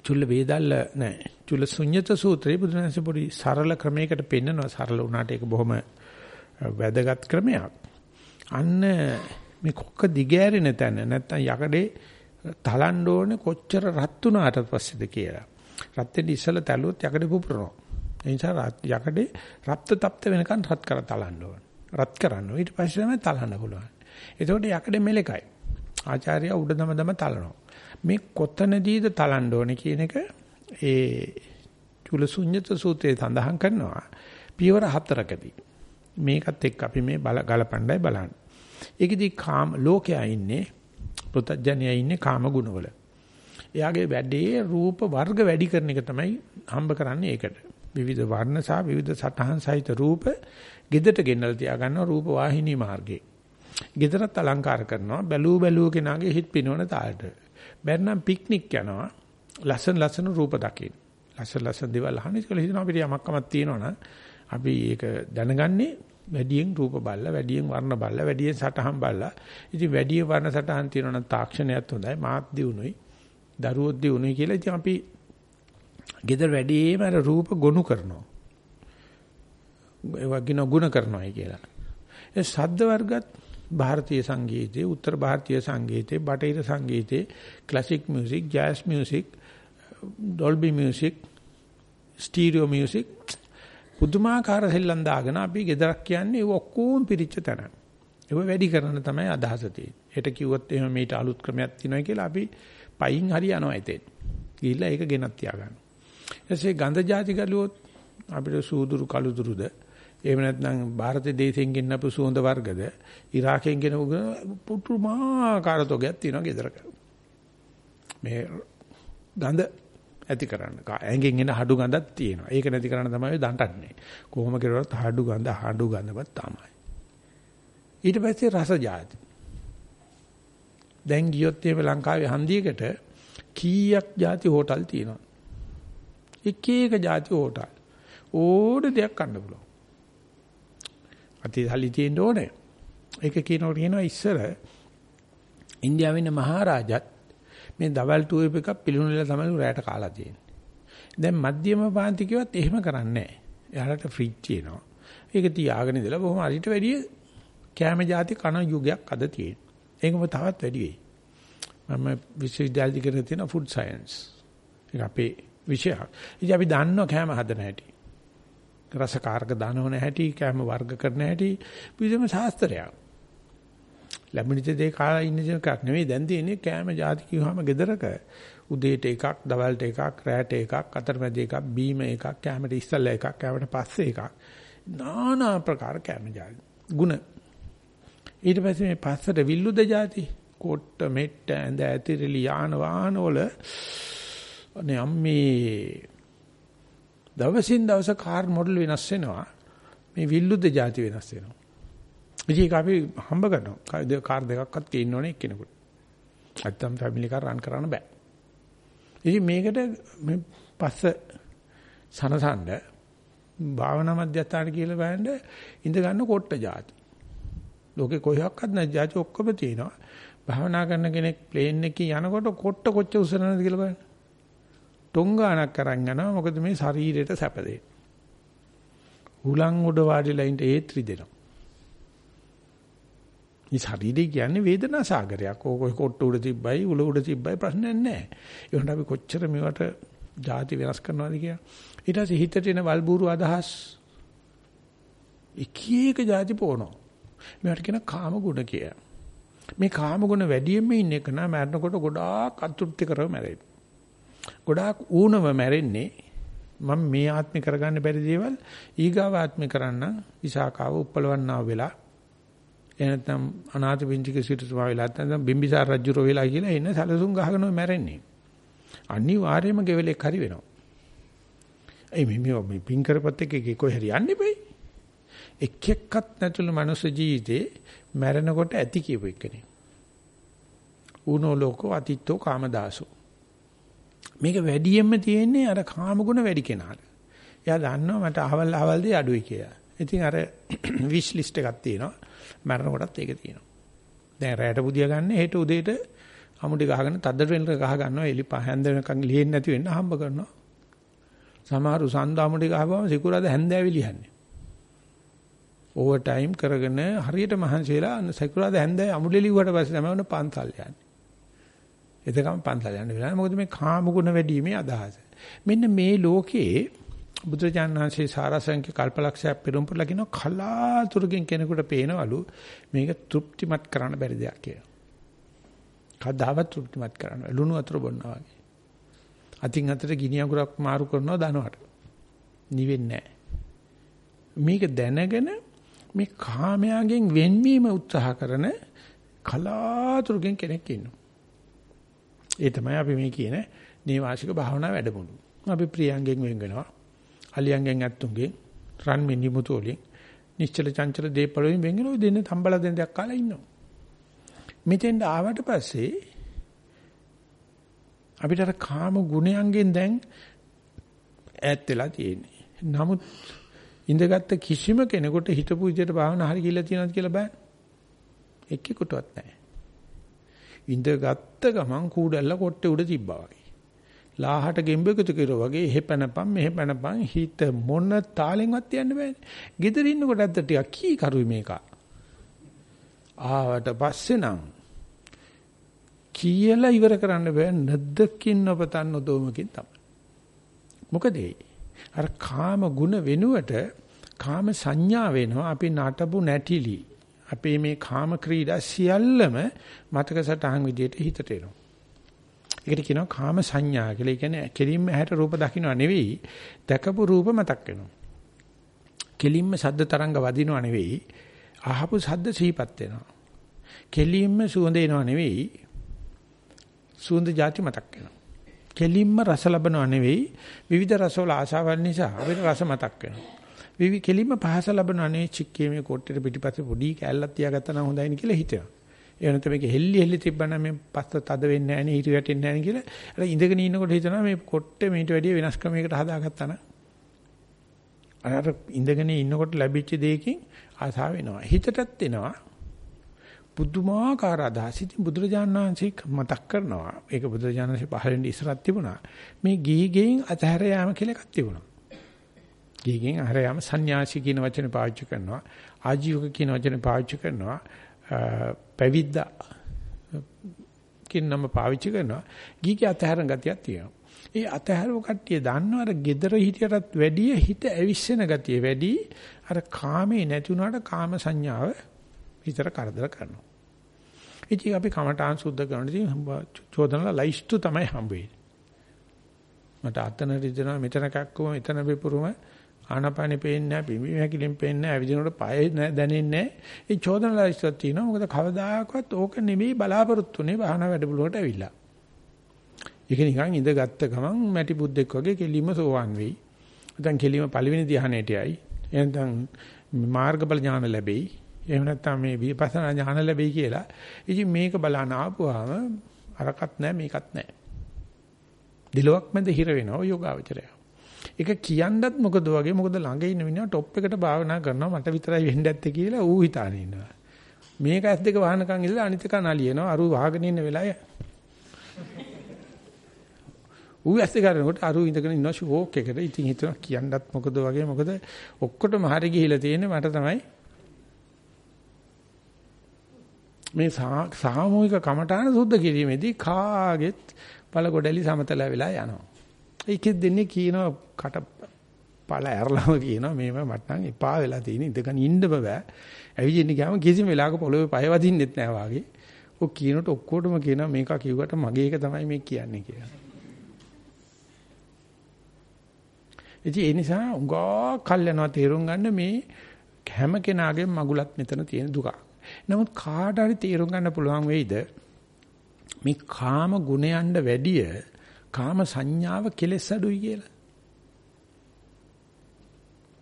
චුල්ල වේදල්ල නෑ චුල්ල ශුන්්‍යත සූත්‍රයේ බුදුරජාණන්සේ පොඩි සරල ක්‍රමයකට පෙන්නනවා සරල වුණාට ඒක බොහොම වැදගත් ක්‍රමයක්. අන්න මේ කොක්ක දිගෑරෙන තැන නැත්තම් යකඩේ තලන්න ඕනේ කොච්චර රත් වුණාට පස්සේද කියලා. රත් වෙන්න ඉස්සලා තැළුවොත් යකඩේ පුපුරනවා. ඒ නිසා යකඩේ රත් තප්ත වෙනකන් රත් කර තලන්න ඕනේ. රත් කරන්න. ඊට පස්සේ තමයි තලන්න පුළුවන්. එතකොට යකඩේ මෙලකයි. ආචාර්ය උඩ දම දම තලනවා. මේ කොතනදීද තලන්න ඕනේ කියන එක ඒ චුලසුඤ්ඤත සූත්‍රයේ සඳහන් කරනවා පියවර හතරකදී මේකත් එක්ක අපි මේ බල ගලපණ්ඩයි බලන්නේ ඒකෙදි කාම ලෝකයා ඉන්නේ පෘථජ්ජනයා ඉන්නේ කාම ගුණවල එයාගේ වැඩේ රූප වර්ග වැඩි කරන එක තමයි හම්බ කරන්නේ ඒකට විවිධ වර්ණ සහ විවිධ සටහන් සහිත රූප gedට ගෙන්නලා තියා ගන්නවා රූප වාහිනී මාර්ගේ ගෙදරත් අලංකාර කරනවා බැලූ බැලූ කෙනාගේ හිත පිනවන තාලට බැන්නම් පික්නික් යනවා ලස්සන ලස්සන රූප දකින්න. ලස්සන ලස්සන දේවල් අහන ඉතල හිතනවා අපිට යමක්කමක් තියෙනවනම් අපි ඒක දැනගන්නේ වැඩියෙන් රූප බල්ලා වැඩියෙන් වර්ණ බල්ලා වැඩියෙන් සටහන් බල්ලා. ඉතින් වැඩියෙන් වර්ණ සටහන් තියෙනවනම් තාක්ෂණයත් හොඳයි මාත් දිනුයි. දරුවොත් දිනුයි කියලා ඉතින් අපි ගෙදර වැඩිම අර රූප ගොනු කරනවා. ඒ වගේ ගුණ කරනවායි කියලා. ඒ ශබ්ද වර්ගත් ಭಾರತೀಯ සංගීතයේ උත්තර ಭಾರತೀಯ සංගීතයේ බටහිර සංගීතයේ classic music jazz music Dolby music stereo music පුදුමාකාර සෙල්ලම් දාගෙන අපි ගෙදරක් කියන්නේ ඒ ඔක්කොම පිරිච්ච තැන. ඒක වැඩි කරන තමයි අදහස තියෙන්නේ. හෙට කිව්වොත් එහෙම මේට අලුත් ක්‍රමයක් තියෙනවා කියලා අපි පයින් හරි යනවා එතෙන්. ගිහිල්ලා ඒක ගෙනත් තියාගන්න. ඊටසේ ගඳ જાති ගලුවොත් අපිට සූදුරු කළුදුරුද එහෙම නැත්නම් ಭಾರತ දේශයෙන් ගෙන්නපු සුවඳ වර්ගද ඉරාකයෙන් ගෙනපු පුතුමාකාර තෝගයක් තියෙනවා ගෙදරක. මේ ගඳ ඇති කරන්න. ඇඟෙන් එන හඩු ගඳක් තියෙනවා. ඒක නැති කරන්න තමයි දඬන්නේ. කොහොම කෙරුවත් හඩු ගඳ හඩු ගඳවත් තමයි. ඊට පස්සේ රස જાති. දැන් ගියොත් එහෙම ලංකාවේ හන්දියකට කීයක් ಜಾති හෝටල් තියෙනවා. එක එක ಜಾති හෝටල්. ඕන දෙයක් ගන්න පුළුවන්. අතිහලි තියෙන්න ඕනේ. ඒක කියනකොට කියනවා ඉස්සර ඉන්දියාවේ ඉන්න මහරජාත් මේ දවල් ටූබ් එකක් පිළිනුලලා තමයි රැයට කාලා තියෙන්නේ. දැන් මධ්‍යම පාන්ති කිව්වත් එහෙම කරන්නේ නැහැ. එයාලට ෆ්‍රිජ් තියෙනවා. ඒක තියාගෙන ඉඳලා බොහොම අරිට වැඩිය කැම જાති කන යුගයක් අද තියෙනවා. ඒකම තවත් වැඩි වෙයි. මම විශ්වවිද්‍යාලෙදි කරලා තියෙන ෆුඩ් සයන්ස්. ඒක අපේ විෂයක්. ඉතින් අපි දන්නවා කෑම හදන හැටි. රස කාරක දානවන හැටි, කෑම වර්ග කරන හැටි විදම ශාස්ත්‍රයක්. ලැබුණිට දේ කාලා ඉන්න එකක් නෙවෙයි දැන් තියෙන්නේ කෑම જાති කිව්වම gedaraක උදේට එකක්, දවල්ට එකක්, රැට එකක්, අතරමැද එකක්, බීම එකක්, කෑමට ඉස්සල්ලා එකක්, කෑමට පස්සේ එකක්. নানা ආකාර කෑම જાති. ಗುಣ ඊට පස්සේ මේ පස්සට විල්ලුද જાති කොට්ට මෙට්ට ඇඳ ඇතිරිලි යාන වාහන වල අනේ අම්මේ දවසින් දවස කාර් මොඩල් වෙනස් වෙනවා. මේ විල්ලුද જાති වෙනස් වෙනවා. ඉතින් ඒක අපි හම්බ කරනවා. කාර් දෙකක්වත් තියෙන්න ඕනේ එක්කෙනෙකුට. නැත්තම් ෆැමිලි කාර් රන් කරන්න බෑ. ඉතින් මේකට මේ පස්ස සනසන්න භාවනා මධ්‍යස්ථාන කියලා බෑන්ඩ ඉඳ ගන්න කොට්ට જાති. ලෝකේ කොහොක්වත් නැති જાති ඔක්කොම තියෙනවා. භාවනා කරන කෙනෙක් ප්ලේන් එකේ යනකොට කොට්ට කොච්ච උසනනද කියලා බලන්න. ටොංගානක් අරන් යනවා මොකද මේ ශරීරයට සැප දෙන්නේ. හුලං උඩ වාඩිලා ඉන්න ඒත් රිදෙනවා. මේ ශරීරය කියන්නේ වේදනා සාගරයක්. ඕක කොට්ට උඩ තිබ්බයි උල උඩ තිබ්බයි ප්‍රශ්නයක් නැහැ. ඒ වුණාට අපි කොච්චර මේවට ಜಾති වෙනස් කරනවද කියලා. ඊට පස්සේ හිතට එන වල්බూరు අදහස් එක එක ಜಾති පොනවා. මේවට කියන කාම ගුණ කියලා. මේ කාම ගුණ වැඩියෙන්ම ඉන්න එක නම් මරනකොට ගොඩාක් අතෘප්ති කරව මැරෙන්නේ. ගොඩාක් ඌනව මැරෙන්නේ මම මේ ආත්මේ කරගන්න බැරි දේවල් ඊගාව ආත්මේ කරන්න විසාකාව උප්පලවන්නා වෙලා එහෙනම් අනාථ පින්චික සිටුතුමා වෙලා නැත්නම් බිම්බිසාර රජුරෝ වෙලා කියලා එන්න සැලසුම් ගහගෙන මැරෙන්නේ. අනිවාර්යයෙන්ම ගෙවලෙක් හරි වෙනවා. ඒ මේ මේ පින් කරපත් එක්ක කොහේ හරි යන්නේ බෑ. එක් එක්කත් නැතුළු මනුස්ස ජීවිතේ මැරෙනකොට ඇති කියපු එකනේ. ඌනෝ ලෝකෝ අතිත්තෝ කාමදාසෝ. මේක වැඩියෙන්ම තියෙන්නේ අර කාමගුණ වැඩි කෙනාට. එයා දන්නවා මට අහවල් අහවල් දේ අඩුයි කියලා. ඉතින් අර විශ් ලිස්ට් එකක් තියෙනවා. මරණ කොටත් ඒක තියෙනවා. දැන් රැයට පුදිය ගන්න හෙට උදේට අමුඩි ගහගෙන තද්ද වෙන ගහ ගන්නවා එලි පහෙන්ද වෙනකන් ලියෙන්නේ නැති වෙන්න හම්බ කරනවා. සමහරු සන්දාමුඩි ගහපුවම සිකුරාද හැන්දෑවි ලියන්නේ. ඕවර් ටයිම් කරගෙන හරියට මහන්සි වෙලා සිකුරාද හැන්දෑවි අමුඩි ලිව්වට පස්සේ තමයි උන පන්සල් යන්නේ. එතකම පන්සල් යන්න වෙලා මොකද මේ කාම ගුණ වැඩිීමේ අදහස. මෙන්න මේ ලෝකේ බුදුරජාණන් වහන්සේ සාරාංශික කල්පලක්ෂයක් පෙරම්පුරලා කියන කලාතුරකින් කෙනෙකුට පේනවලු මේක තෘප්තිමත් කරන්න බැරි දෙයක් කියලා. කවදාවත් තෘප්තිමත් කරන්න ලුණු වතුර බොන්නා වගේ. අතින් අතට ගිනි අඟුරක් මාරු කරනවා දනවට. නිවෙන්නේ මේක දැනගෙන මේ කාමයාගෙන් වෙන්වීම උත්සාහ කරන කලාතුරකින් කෙනෙක් ඉන්නවා. ඒ තමයි අපි මේ කියන නේවාසික භාවනා වැඩමුළු. අපි ප්‍රියංගෙන් වෙන් වෙනවා. අලියංගෙන් ඇත්තුන්ගෙන් රන් මිනිමුතු වලින් නිශ්චල චංචල දීපල වලින් වෙන් වෙනවා. දෙන්න තම්බල දෙන්න දෙයක් කාලා ඉන්නවා. මෙතෙන් ආවට පස්සේ අපිට අර කාම ගුණයන්ගෙන් දැන් ඈත් වෙලා තියෙන්නේ. නමුත් ඉඳගත්ත කිසිම කෙනෙකුට හිතපු විදිහට භාවනා හරි කියලා තියෙනවද කියලා බලන්න. එක්කෙකුටවත් නැහැ. ඉඳගත්ත ගමන් කූඩැල්ල කොට්ටේ උඩ තිබ්බා වගේ. ලාහට ගෙම්බෙකුතු කිරෝ වගේ එහෙ පැනපම් මෙහෙ පැනපම් හිත මොන තාලෙන්වත් යන්න බෑනේ. ගෙදර ඉන්නකොට ඇත්ත ටිකක් කී කරුයි මේක. ආවට පස්සේ නම් කියලා ඉවර කරන්න බෑ නැද්දකින් ඔබතන් නොදොමකින් තමයි. මොකද අර කාම ගුණ වෙනුවට කාම සංඥා වෙනවා අපි නටපු නැටිලි අපේ මේ කාම ක්‍රීඩා සියල්ලම මතක සටහන් විදියට හිතට එනවා. ඒකට කියනවා කාම සංඥා කියලා. ඒ කියන්නේ කෙලින්ම ඇහැට රූප දකින්න නෙවෙයි දැකපු රූප මතක් වෙනවා. කෙලින්ම ශබ්ද තරංග වදිනව නෙවෙයි අහපු ශබ්ද සිහිපත් වෙනවා. කෙලින්ම සුවඳ එනවා නෙවෙයි සුවඳ જાති මතක් වෙනවා. කෙලින්ම රස ලබනව නෙවෙයි විවිධ රසවල ආශාවල් නිසා අපිට රස මතක් වෙනවා. විවි කෙලින්ම පහස ලබන අනේ චික්කේ මේ කොට්ටේට පිටිපස්සේ පොඩි කෑල්ලක් තියාගත්තා නම් හොඳයි නේ කියලා හිතනවා. ඒ වෙනත මේක හෙල්ලි හෙල්ලි තිබ්බනම් මේ පස්ස තද වෙන්නේ නැහැ නේ හිත වැටෙන්නේ නැහැ නේ කියලා. අර ඉඳගෙන ඉන්නකොට හිතනවා මේ කොට්ටේ මීට වැඩිය වෙනස් ක්‍රමයකට හදාගත්තා නම්. අර ඉඳගෙන ඉන්නකොට ලැබිච්ච දෙයකින් ආසාව වෙනවා. හිතටත් එනවා. බුදුමාකාර අදහස ඉතින් බුදුරජාණන් වහන්සේ මතක් කරනවා. ඒක බුදුරජාණන් වහන්සේ පහලින් ඉස්සරහත් තිබුණා. මේ ගිහි ගෙයින් අතහැර යාම කියලා එකක් තිබුණා. ගිහිගෙන් අහර යාම සංന്യാසි කියන වචනේ පාවිච්චි කරනවා ආජීවක කියන වචනේ පාවිච්චි කරනවා පැවිද්දා කියන නම පාවිච්චි කරනවා ගිහිගේ අතහැරන ගතියක් තියෙනවා ඒ අතහැරව කට්ටිය දන්නව අර gedara හිටියටත් වැඩිය හිත ඇවිස්සෙන ගතිය වැඩි අර කාමේ නැති වුණාට කාම සංඥාව විතර කරදර කරනවා ඉතින් අපි කමඨාන් සුද්ධ කරනදී චෝදනලා ලයිස්තු තමයි හම්බ වෙන්නේ මට අතන රිදෙනවා මෙතන කක්කම මෙතන පිපුරුම ආනාපානෙ පේන්නේ නැහැ, පිම්බීම හැකිලින් පේන්නේ නැහැ, ඇවිදිනකොට පය දැනෙන්නේ නැහැ. ඒ චෝදන ලයිස්ට්ක් තියෙනවා. මොකද කවදාකවත් ඕක නෙමෙයි බලාපොරොත්තුනේ භාවනා වැඩමුළුවට ඇවිල්ලා. ඒක නිකන් ඉඳගත්ත ගමන් මැටි බුද්දෙක් වගේ කෙලිම සෝවන් වෙයි. නැත්නම් කෙලිම පළවෙනි ධ්‍යානෙටයයි. එහෙනම් මාර්ගඵල ඥාන ලැබෙයි. එහෙම නැත්නම් මේ විපස්සනා ඥාන ලැබෙයි කියලා. ඉතින් මේක බලන්න ආපුවාම අරකට නැහැ මේකත් නැහැ. දිලුවක් මැද හිර වෙනවා යෝගාවචරය. ඒක කියන්නත් මොකද වගේ මොකද ළඟ ඉන්න මිනිහා টොප් එකට භාවනා කරනවා මට විතරයි වෙන්න ඇත්තේ කියලා ඌ හිතාන ඉන්නවා. මේක ඇස් දෙක වහනකන් ඉඳලා අනිත් එක නලියනවා අරු වහගෙන ඉන්න වෙලාවේ ඌ ඇස් දෙක අරනකොට අරු ඉඳගෙන ඉන්නවා ෂෝක් එකට ඉතින් හිතනවා කියන්නත් මොකද වගේ මොකද ඔක්කොටම හරි ගිහිලා තියෙන්නේ මට තමයි මේ සාමූහික කමඨාන සුද්ධ කිරීමේදී කාගෙත් පළ ගොඩලි සමතල වෙලා යනවා. ඒකෙත් දෙන්නේ කියනවා කට පළ ඇරලාම කියනවා මේව මට නම් එපා වෙලා තියෙන ඉඳගෙන ඉන්න බෑ. ඇවිදින්න ගියාම කිසිම වෙලාවක පොළවේ පය වදින්නෙත් නෑ වාගේ. ඔක් කියනකොට ඔක්කොටම කියනවා මේක කිව්වට මගේ එක තමයි මේ කියන්නේ කියලා. ඉතින් ඒ නිසා උගා කල් යනවා තේරුම් ගන්න මේ හැම කෙනාගේම මගුලත් මෙතන තියෙන දුක. නමුත් කාට හරි තේරුම් ගන්න පුළුවන් වෙයිද මේ කාම ගුණයන්ට වැඩිය කාම සංඥාව කෙලෙස් අඩුයි කියලා.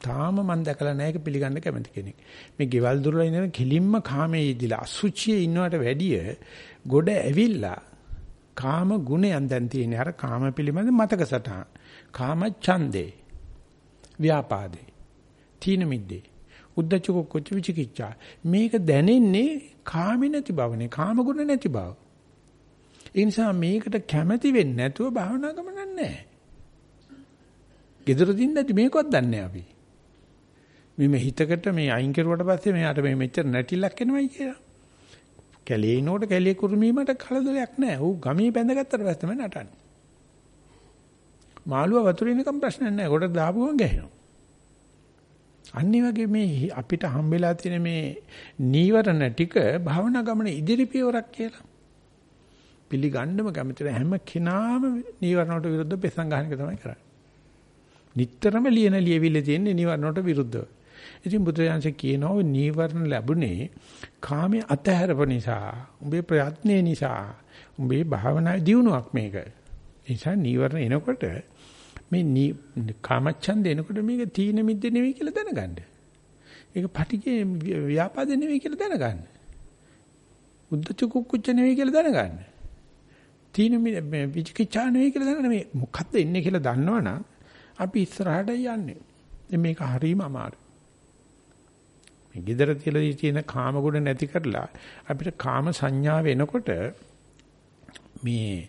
තාම මම දැකලා නැහැ ඒක පිළිගන්න කැමති කෙනෙක්. මේ ගෙවල් දොරල ඉන්න කෙලින්ම කාමයේ ඉදිලා අසුචියේ ඉන්නවට වැඩිය ගොඩ ඇවිල්ලා කාම ගුණයන් දැන් තියෙන අර කාම පිළිබඳ මතක සටහන්. කාම ඡන්දේ. ව්‍යාපාදේ. තීන මිද්දේ. උද්දච්ච කුච්ච විචිකිච්ඡා. මේක දැනෙන්නේ කාම නැති බවනේ. කාම ගුණ නැති බව. ඒ නිසා මේකට කැමැති වෙන්නේ නැතුව භාවනා ගමනක් නැහැ. gedara din නැති මේකවත් දන්නේ අපි. මේ හිතකට මේ අයින් කරුවට පස්සේ මෙයාට මේ මෙච්චර නැටිලක් එනවයි කියලා. කැලේ නෝට කැලේ කුරුමීමට කලදලයක් නැහැ. ඌ ගමේ බැඳගත්තට පස්සේ තමයි නටන්නේ. මාළුවා වතුරේ නිකම් ප්‍රශ්නයක් නැහැ. කොට දාපුවම ගැහෙනවා. අනිත් වගේ මේ අපිට හම්බෙලා තියෙන මේ නීවරණ ටික භාවනා ගමන ඉදිරි පියවරක් කියලා. පිළිගන්නම කැමති හැම කෙනාම නීවරණට විරුද්ධව පෙසන් ගන්න එක තමයි කරන්නේ. නිටතරම ලියන ලියවිල්ල තියෙන්නේ නීවරණට විරුද්ධව. ඉතින් බුදුරජාණන්සේ කියනවා නීවරණ ලැබුණේ කාමයේ අතහැරප නිසා, උඹේ ප්‍රයත්නේ නිසා, උඹේ භාවනාවේ දියුණුවක් මේක. ඒ නිසා නීවරණ එනකොට මේ කාමච්ඡන්ද එනකොට මේක තීන මිද්ද නෙවෙයි කියලා දැනගන්න. ඒක පටිගේ ව්‍යාපාද නෙවෙයි කියලා දැනගන්න. උද්දච්ච කුක්කුච්ච නෙවෙයි කියලා දැනගන්න. තීන විචිකිච්ඡා නෙවෙයි කියලා දැනගන්න මේ මොකද්ද එන්නේ කියලා දන්නවනම් අපි ඉස්සරහට යන්නේ. මේක හරීම අමාරුයි. මේ gedara තියලා තියෙන කාම ගුණ නැති කරලා අපිට කාම සංඥා වෙනකොට මේ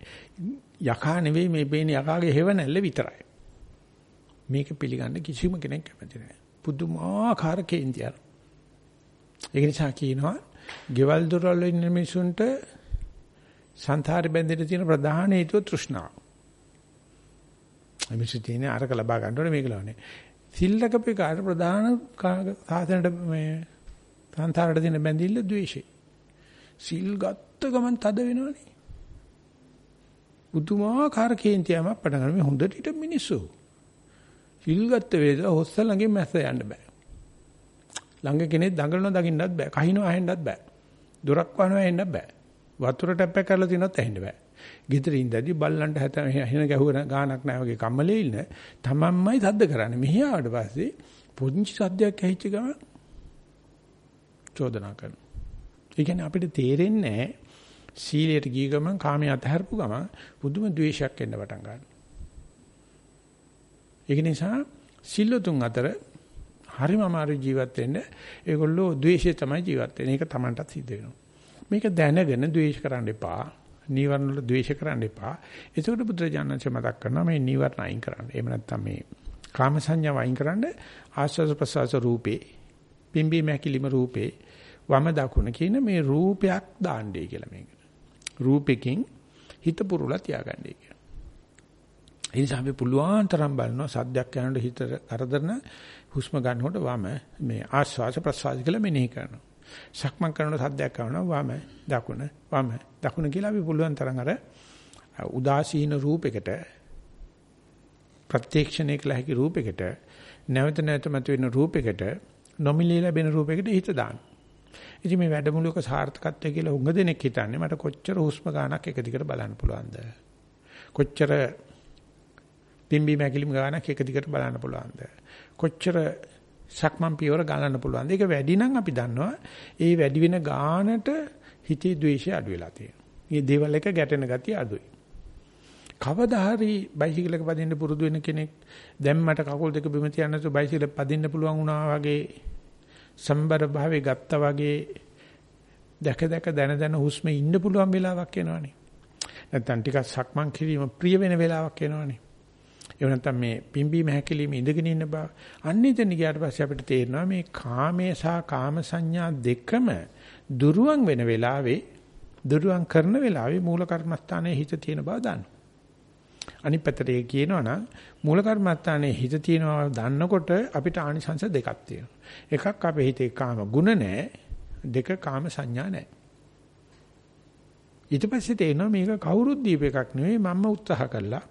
යකා නෙවෙයි මේ පේන යකාගේ හේවණල්ල විතරයි. මේක පිළිගන්න කිසිම කෙනෙක් කැමති නැහැ. පුදුමාකාර කේන්තියක්. ඒක නිසා කියනවා ගෙවල් දොරවල් ඉන්න මිනිසුන්ට සංසාරේ බැඳෙන්න තියෙන ප්‍රධාන හේතුව තෘෂ්ණාව. මිනිස්සු තියෙන අරක ලබා ගන්න ඕනේ මේක ලවන්නේ. සිල්ලකපේ කාට ප්‍රධාන සාසනයට මේ සංසාරයට දෙන බැඳිල්ල ද්වේෂය. සිල් ගත්ත ගමන් තද වෙනවනේ. බුදුමාකාර කේන්තියම පටන් ගන්න මේ හොඳට හිට මිනිස්සු. සිල් ගත්ත වේදලා හොස්ස ළඟින් මැස්ස යන්න බෑ. ළඟ කෙනෙක් දඟලන දකින්නත් බෑ. කහිනව ඇහෙන්නත් බෑ. දොරක් වහනව ඇහෙන්නත් බෑ. වතුර ටැප් එක කරලා තිනොත් ඇහෙන්න බෑ. ගෙදර ඉඳදී බල්ලන්ට හැත හින ගැහුව ගානක් නැහැ වගේ කම්මලේ ඉන්න තමන්මයි සද්ද කරන්නේ. මෙහි ආවට පස්සේ පුංචි සද්දයක් ඇහිච්ච ගමන් චෝදනා කරනවා. ඒ කියන්නේ අපිට තේරෙන්නේ සීලයට ගිය ගමන් කාමයේ අතහැරපු ගමන් පුදුම ද්වේෂයක් එන්න පටන් ගන්නවා. ඒක නිසා සිල්ලුතුන් අතර හරිම අමාරු ජීවත් වෙන්න ඒගොල්ලෝ ද්වේෂය තමයි ජීවත් වෙන්නේ. ඒක Tamanටත් සිද්ධ වෙනවා. මේක දැනගෙන ද්වේෂ කරන්න එපා. නීවරණ වල ද්වේෂ කරන්න එපා. ඒකට බුදුරජාණන්සේ මතක් කරනවා මේ නීවරණ අයින් කරන්න. එහෙම නැත්නම් මේ කාම සංඥා වයින් කරන්න ආස්වාද ප්‍රසවාස රූපේ පිම්බි මැකිලිම රූපේ වම දකුණ කියන මේ රූපයක් දාන්නේ කියලා මේකට. රූපෙකින් හිත පුරුලා තියාගන්නේ කියලා. ඒ නිසා අපි පුළුවන් තරම් බලනවා සද්දයක් යනකොට හිත කරදරන හුස්ම ගන්නකොට වම මේ ආස්වාස ප්‍රසවාස කියලා මෙනෙහි කරනවා. සක්මන් කරනකොට සද්දයක් ආවනවා වම දකුණ වම දකුණ කියලා අපි පුළුවන් තරම් අර උදාසීන රූපයකට ප්‍රත්‍යක්ෂණය කළ හැකි රූපයකට නැවත නැවත මතුවෙන රූපයකට නොමිලී ලැබෙන රූපයකට හිත දාන්න. ඉතින් මේ වැඩමුළුවක සාර්ථකත්වය කියලා උඟ දෙනෙක් හිතන්නේ මට කොච්චර හුස්ම ගානක් එක දිගට බලන්න පුළුවන්ද? කොච්චර පිම්බි මැකිලිම ගානක් එක දිගට බලන්න පුළුවන්ද? කොච්චර සක්මන් පියවර ගණන්න පුළුවන්ද? ඒක වැඩි නම් අපි දන්නවා ඒ වැඩි වෙන ගානට හිතේ ද්වේෂය අඩු වෙලා තියෙනවා. මේ දේවල් එක ගැටෙන ගතිය අඩුයි. කවදා හරි බයිසිකලයක පදින්න පුරුදු වෙන කෙනෙක් දැන් මට කකුල් දෙක බිම තියන්න තු බයිසිකල පදින්න පුළුවන් වුණා වගේ සම්බර භාවයේ ගත්තා වගේ දැක දැක දන දන හුස්මේ ඉන්න පුළුවන් වෙලාවක් එනවනේ. නැත්තම් ටිකක් සක්මන් කිරීම ප්‍රිය වෙන වෙලාවක් එනවනේ. ඒ නැත්තම් මේ පිම්බීම හැකිලිම ඉඳගෙන ඉන්න බව. අන්න එතන ගියාට පස්සේ අපිට තේරෙනවා මේ කාමයේ සහ කාම සංඥා දෙකම දුරුවන් වෙන වෙලාවේ දුරුවන් කරන වෙලාවේ මූල කර්මස්ථානයේ හිත තියෙන බව දන්නවා. අනිත් පැත්තට ඒ කියනවනම් මූල කර්මස්ථානයේ හිත තියෙනවා දන්නකොට අපිට ආනිසංශ දෙකක් තියෙනවා. එකක් අපේ හිතේ කාම ගුණ නැහැ. දෙක කාම සංඥා නැහැ. ඊට පස්සේ තේනවා මේක කවුරුත් දීප එකක් නෙවෙයි මම උත්සාහ කළා.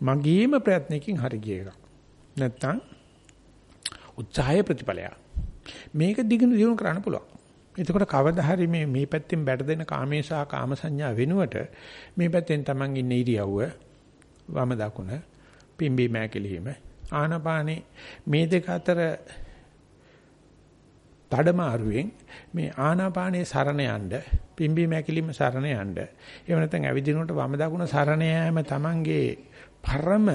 මගේම ප්‍රයත්නකින් හරි ගිය එකක්. නැත්තම් උත්සාහයේ ප්‍රතිඵලයක්. මේක දිගින් දියුණු කරන්න පුළුවන්. එතකොට කවදා හරි මේ මේ පැත්තෙන් බැට දෙන කාමේශා කාම සංඥා වෙනුවට මේ පැත්තෙන් Taman ඉන්න ඉරියව්ව වම දකුණ පිම්බි මෑකෙලිහිම ආනපානේ මේ දෙක අතර මාරුවෙන් මේ ආනාපානයේ සරණ යන්න පිම්බි මැකිලිම සරණ යන්න එහෙම නැත්නම් ඇවිදිනකොට වම දකුණ සරණ යෑම Tamange පරම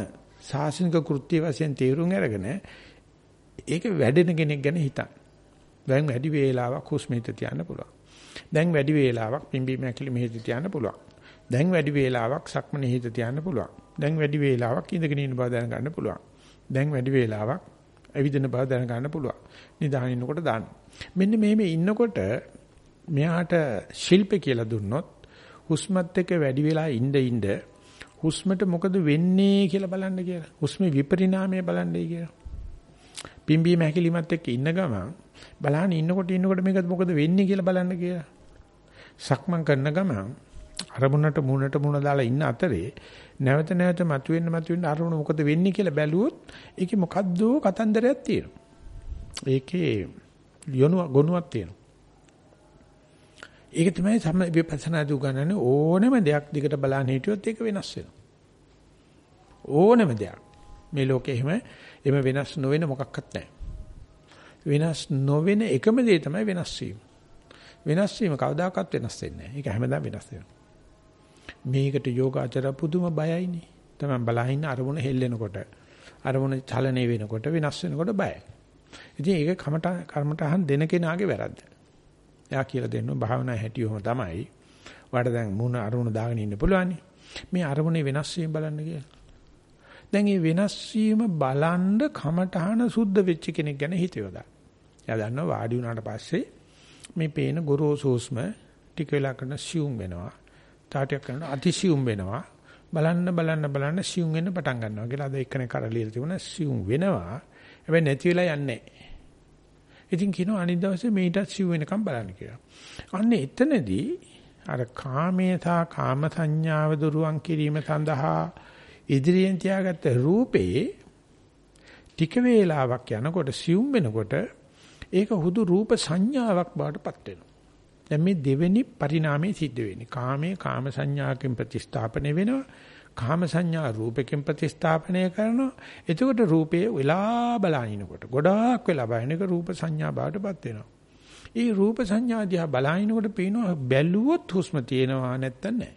සාසනික කෘත්‍ය වශයෙන් තීරුම් අරගෙන ඒක වැඩෙන කෙනෙක් ගැන හිතන්න. දැන් වැඩි වේලාවක් හුස්ම හිත තියන්න පුළුවන්. දැන් වැඩි වේලාවක් පිම්බි මැකිලිම හිත තියන්න පුළුවන්. දැන් වැඩි වේලාවක් සක්මනේ හිත තියන්න පුළුවන්. දැන් වැඩි වේලාවක් ඉඳගෙන ඉන්න බව දැන ගන්න පුළුවන්. දැන් වැඩි වේලාවක් ඇවිදින බව දැන ගන්න පුළුවන්. නිදාගෙන ඉන්නකොට දාන්න. මෙන්න මෙහෙම ඉන්නකොට මෙයාට ශිල්පේ කියලා දුන්නොත් හුස්මත් එක්ක වැඩි වෙලා ඉඳ ඉඳ හුස්මට මොකද වෙන්නේ කියලා බලන්න කියලා. හුස්මේ විපරිණාමය බලන්නයි කියලා. පිම්බීම හැකිලිමත් එක්ක ඉන්න ගමන් බලහන් ඉන්නකොට ඉන්නකොට මේක මොකද වෙන්නේ කියලා බලන්න කියලා. සක්මන් කරන ගමන් අරමුණට මුණට මුණ දාලා ඉන්න අතරේ නැවත නැවත මතුවෙන්න මතුවෙන්න අරමුණ මොකද වෙන්නේ කියලා බැලුවොත් ඒකේ මොකද්ද කතන්දරයක් තියෙනවා. ඒකේ යොනු ගොනුවක් තියෙනවා. ඒක තමයි සම විපස්සනා දුගනනේ ඕනෙම දෙයක් දිගට බලන්න හිටියොත් ඒක වෙනස් වෙනවා. ඕනෙම දෙයක්. මේ ලෝකේ එහෙම එම වෙනස් නොවෙන මොකක්වත් නැහැ. වෙනස් නොවෙන එකම දේ තමයි වෙනස් වීම. වෙනස් වීම කවදාකවත් වෙනස් වෙන්නේ නැහැ. ඒක හැමදාම වෙනස් වෙනවා. මේකට යෝගාචර පුදුම බයයිනේ. තමයි බලහින්න අරමුණ හෙල්ලෙනකොට අරමුණ චලනය වෙනකොට වෙනස් වෙනකොට බයයි. ඉතින් ඒක කමට කර්මටහන් දෙන කෙනාගේ වැරද්ද. එයා කියලා දෙන්න භාවනා හැටියෝම තමයි. වාට දැන් මුණ අරමුණ දාගෙන ඉන්න පුළුවන්. මේ අරමුණේ වෙනස් වීම බලන්න කියලා. දැන් මේ වෙනස් වීම බලන්න කමටහන සුද්ධ වෙච්ච කෙනෙක් ගැන හිතියොදා. එයා දන්නවා වාඩි වුණාට පස්සේ මේ පේන ගොරෝසුස්ම ටික වෙලා කරන සියුම් වෙනවා. තාටියක් කරන අතිසියුම් වෙනවා. බලන්න බලන්න බලන්න සියුම් වෙන්න පටන් ගන්නවා කියලා අද එක්කෙනෙක් කරලියලා තිබුණා සියුම් වෙනවා. හැබැයි නැති වෙලා යන්නේ ඉතින් කියනවා අනිත් දවසේ මේටත් සිව් වෙනකම් බලන්න කියලා. අන්න එතනදී අර කාමේතා කාම සංඥාව දුරුවන් කිරීම සඳහා ඉදිරියෙන් තියාගත්ත රූපේ ටික වේලාවක් යනකොට සිව් වෙනකොට ඒක හුදු රූප සංඥාවක් බාටපත් වෙනවා. දැන් මේ දෙවෙනි පරිණාමයේ සිද්ධ වෙන්නේ. කාමයේ කාම සංඥාකින් ප්‍රතිස්ථාපනය වෙනවා. කාම සංඥා රූපයෙන් ප්‍රතිස්ථාපනය කරනවා. එතකොට රූපයේ වෙලා බලනිනකොට ගොඩාක් වෙලා බලනක රූප සංඥා බවටපත් වෙනවා. ඒ රූප සංඥා දිහා බලනිනකොට පේනවා බැලුවොත් හුස්ම තියෙනවා නැත්තම් නැහැ.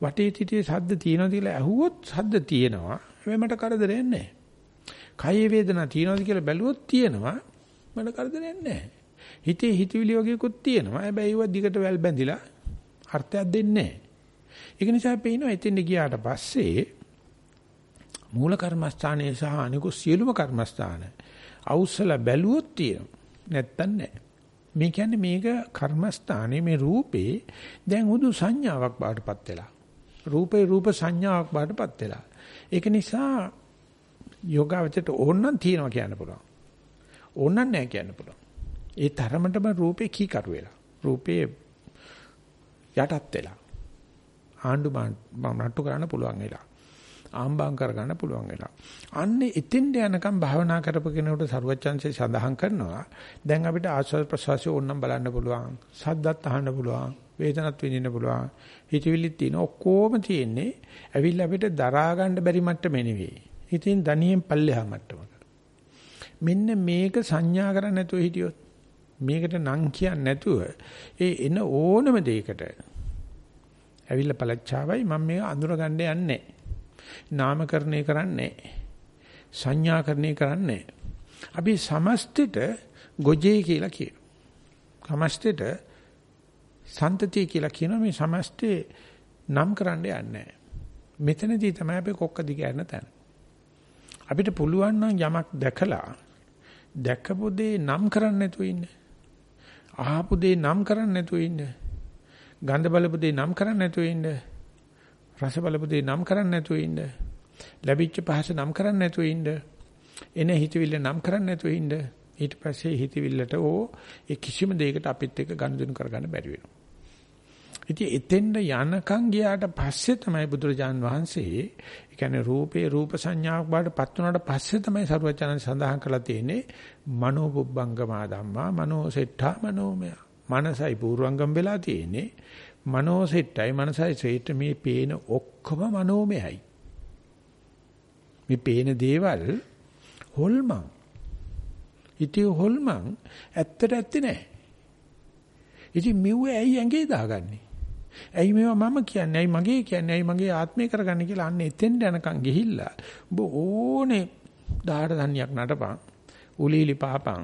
වටේ තිතේ ශබ්ද තියෙනවා කියලා ඇහුවොත් ශබ්ද තියෙනවා. හැබැයි මට කරදරයක් නැහැ. කය වේදනා තියෙනවද කියලා බැලුවොත් තියෙනවා. මට කරදරයක් නැහැ. හිතේ හිතවිලි වගේකුත් තියෙනවා. හැබැයි ඒව දිගට වැල් බැඳිලා අර්ථයක් දෙන්නේ නැහැ. ඒක නිසා පේනවා එතෙන් ගියාට පස්සේ මූල කර්මස්ථානයේ සහ අනිකුත් සියලුම කර්මස්ථාන අවුස්සලා බැලුවොත් තියෙනවා. නැත්තම් නැහැ. මේ කියන්නේ මේක කර්මස්ථානයේ මේ රූපේ දැන් උදු සංඥාවක් බාටපත් වෙලා. රූපේ රූප සංඥාවක් බාටපත් වෙලා. ඒක නිසා යෝගාවචරයට ඕනනම් තියනවා කියන්න පුළුවන්. ඕනනම් නැහැ කියන්න පුළුවන්. ඒ තරමටම රූපේ කීකරු වෙලා. රූපේ යටත් වෙලා. ආණ්ඩු නට්ටු කරන්න පුළුවන් වෙලා. ආම්බම් කරගන්න පුළුවන් වෙනවා. අන්නේ එතෙන්ට යනකම් භාවනා කරපු කෙනෙකුට සරුවච්චන්සේ සඳහන් කරනවා. දැන් අපිට ආස්වාද ප්‍රසවාසය ඕනනම් බලන්න පුළුවන්. සද්දත් අහන්න පුළුවන්. වේදනත් විඳින්න පුළුවන්. හිතවිලිත් තියෙන ඔක්කොම තියෙන්නේ. ඇවිල්ලා අපිට දරා ගන්න බැරි මට්ටමේ නෙවෙයි. ඉතින් දනියෙන් පල්ලෙහා මට්ටමක. මෙන්න මේක සංඥා කරන්නේ නැතුව හිටියොත් මේකට නම් කියන්නේ නැතුව ඒ එන ඕනම දෙයකට ඇවිල්ලා පළච්චාවයි මම මේක අඳුර ගන්න යන්නේ නාමකරණය කරන්නේ සංඥාකරණය කරන්නේ අපි සමස්තෙට ගොජේ කියලා කියනවා. සමස්තෙට සන්තතිය කියලා කියනවා. මේ සමස්තේ නම් කරන්න යන්නේ මෙතනදී තමයි අපි කොක්ක දිගෑරන තැන. අපිට පුළුවන් නම් යමක් දැකලා දැකපු දේ නම් කරන්න නැතුව ඉන්න. අහපු දේ නම් කරන්න නැතුව ඉන්න. ගන්ධ බලපු දේ නම් කරන්න නැතුව ඉන්න. රස බලපු දේ නම් කරන්න නැතුව ඉන්න. ලැබිච්ච පහස නම් කරන්න නැතුව ඉන්න. එන හිතවිල්ල නම් කරන්න නැතුව ඉන්න. ඊට පස්සේ හිතවිල්ලට ඕ ඒ කිසිම දෙයකට අපිත් එක්ක ගනුදෙනු කරගන්න බැරි වෙනවා. ඉතින් එතෙන්ද යනකම් ගියාට පස්සේ තමයි බුදුරජාන් වහන්සේ ඒ කියන්නේ රූපේ රූප සංඥාවක් බවට පත් වුණාට පස්සේ තමයි සරුවචනන් සඳහන් කරලා තියෙන්නේ මනෝ පුබ්බංගමා ධම්මා මනෝ සෙට්ඨා මනෝමය. මනසයි පූර්වංගම් වෙලා තියෙන්නේ මනෝ සෙට්ටයි මනසයි සෙට්ට මේ පේන ඔක්කොම මනෝමයයි. මේ පේන දේවල් හොල්මන්. ඉතින් හොල්මන් ඇත්තට ඇත්තේ නැහැ. ඉතින් මෙව ඇයි ඇඟේ දාගන්නේ? ඇයි මේවා මම කියන්නේ? ඇයි මගේ කියන්නේ? ඇයි මගේ ආත්මය කරගන්නේ කියලා අන්න එතෙන්ට යනකම් ගිහිල්ලා ඔබ ඕනේ දහඩ ධන්‍යක් නටපන්. උලීලි පාපන්.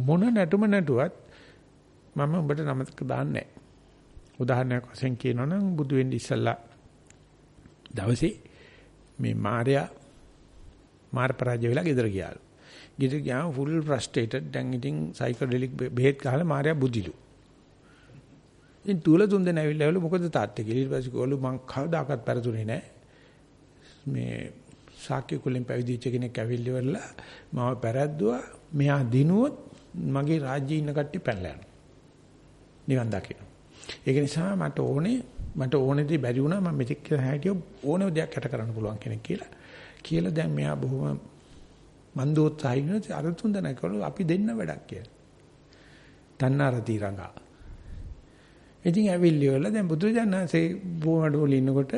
මොන නටුම නටුවත් මම උඹට නමක දාන්නේ නැහැ. උදාහරණයක් වශයෙන් කියනවා නම් බුදු වෙන්න ඉස්සල්ලා දවසේ මේ මාර්යා මාර් පරාජය වෙලා ගෙදර ගියාලු. ගෙදර ගියාම ෆුල් ෆ්‍රස්ට්‍රේටඩ් දැන් ඉතින් සයිකඩෙලික් බෙහෙත් ගහලා මාර්යා බුදිලු. ඉතින් තුල තුන් දෙනා ඇවිල්ලා මොකද තාත්තේ කියලා ඊට පස්සේ ගෝලු මං කවදාකවත් පෙරතුනේ නැහැ. මේ ශාක්‍ය කුලෙන් පැවිදිච්ච කෙනෙක් ඇවිල්ලි වෙරලා මම පෙරද්දුවා මෙහා දිනුවොත් මගේ රාජ්‍යයේ ඉන්න කට්ටිය පැනලා යනවා. නිවන් දකින්න. ඒක නිසා මට ඕනේ මට ඕනේ දේ බැරි වුණා මම මෙතෙක් කියලා හැටිය ඕනේ දෙයක් යට කරන්න පුළුවන් කෙනෙක් කියලා. කියලා දැන් මෙයා බොහොම මන්දෝත්සාහයි වෙන අර තුන් දෙනා කළා අපි දෙන්න වැඩක් කියලා. තන්නාරති රංගා ඉතින් ඇවිල්ලි වල දැන් බුදුජානනාසේ බොමඩෝල ඉන්නකොට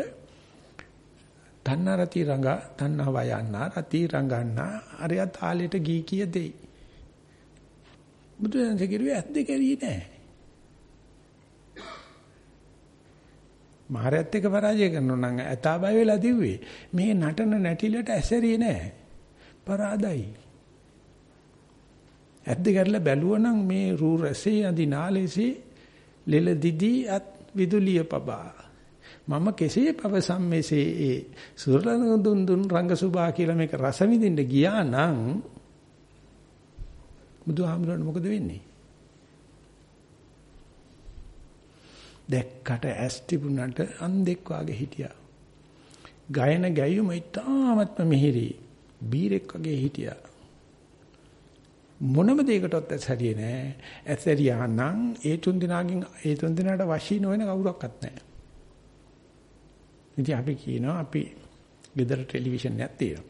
තන්නරති රංගා තන්නව යන්නා රති රංගන්නා අරයා තාලෙට ගී කිය දෙයි. බුදුජානනාසේ කිරුවේ ඇද්ද කැරියේ නැහැ. මහරයත් එක්ක පරාජය කරනවා නම් ඇතා බය වෙලා දිව්වේ. මේ නටන නැටිලට ඇසරියේ නැහැ. පරාදයි. ඇද්ද කරලා බැලුවනම් මේ රූ රසේ අඳි නාලේසේ ලෙල දිදී අත් විදුලිය පබා මම කෙසේ පවසම් මෙසේ ඒ සුරලන දුන් දුන් රංග සුභා කියලා මේක රස විඳින්න ගියා නම් බුදුහාමුදුරන් මොකද වෙන්නේ දැක්කට ඇස් තිබුණාට අන්දෙක් වාගේ හිටියා ගයන ගැයුම ඉතාමත්ම මිහිරි බීරෙක් වගේ හිටියා මොනම දෙයකටවත් ඇසරියේ නැහැ. ඇසරියා නම් ඒ තුන් දිනාගෙන් ඒ තුන් දිනාට වශී නොවන කවුරක්වත් නැහැ. ඉතින් අපි කියනවා අපි ගෙදර ටෙලිවිෂන් එකක් තියෙනවා.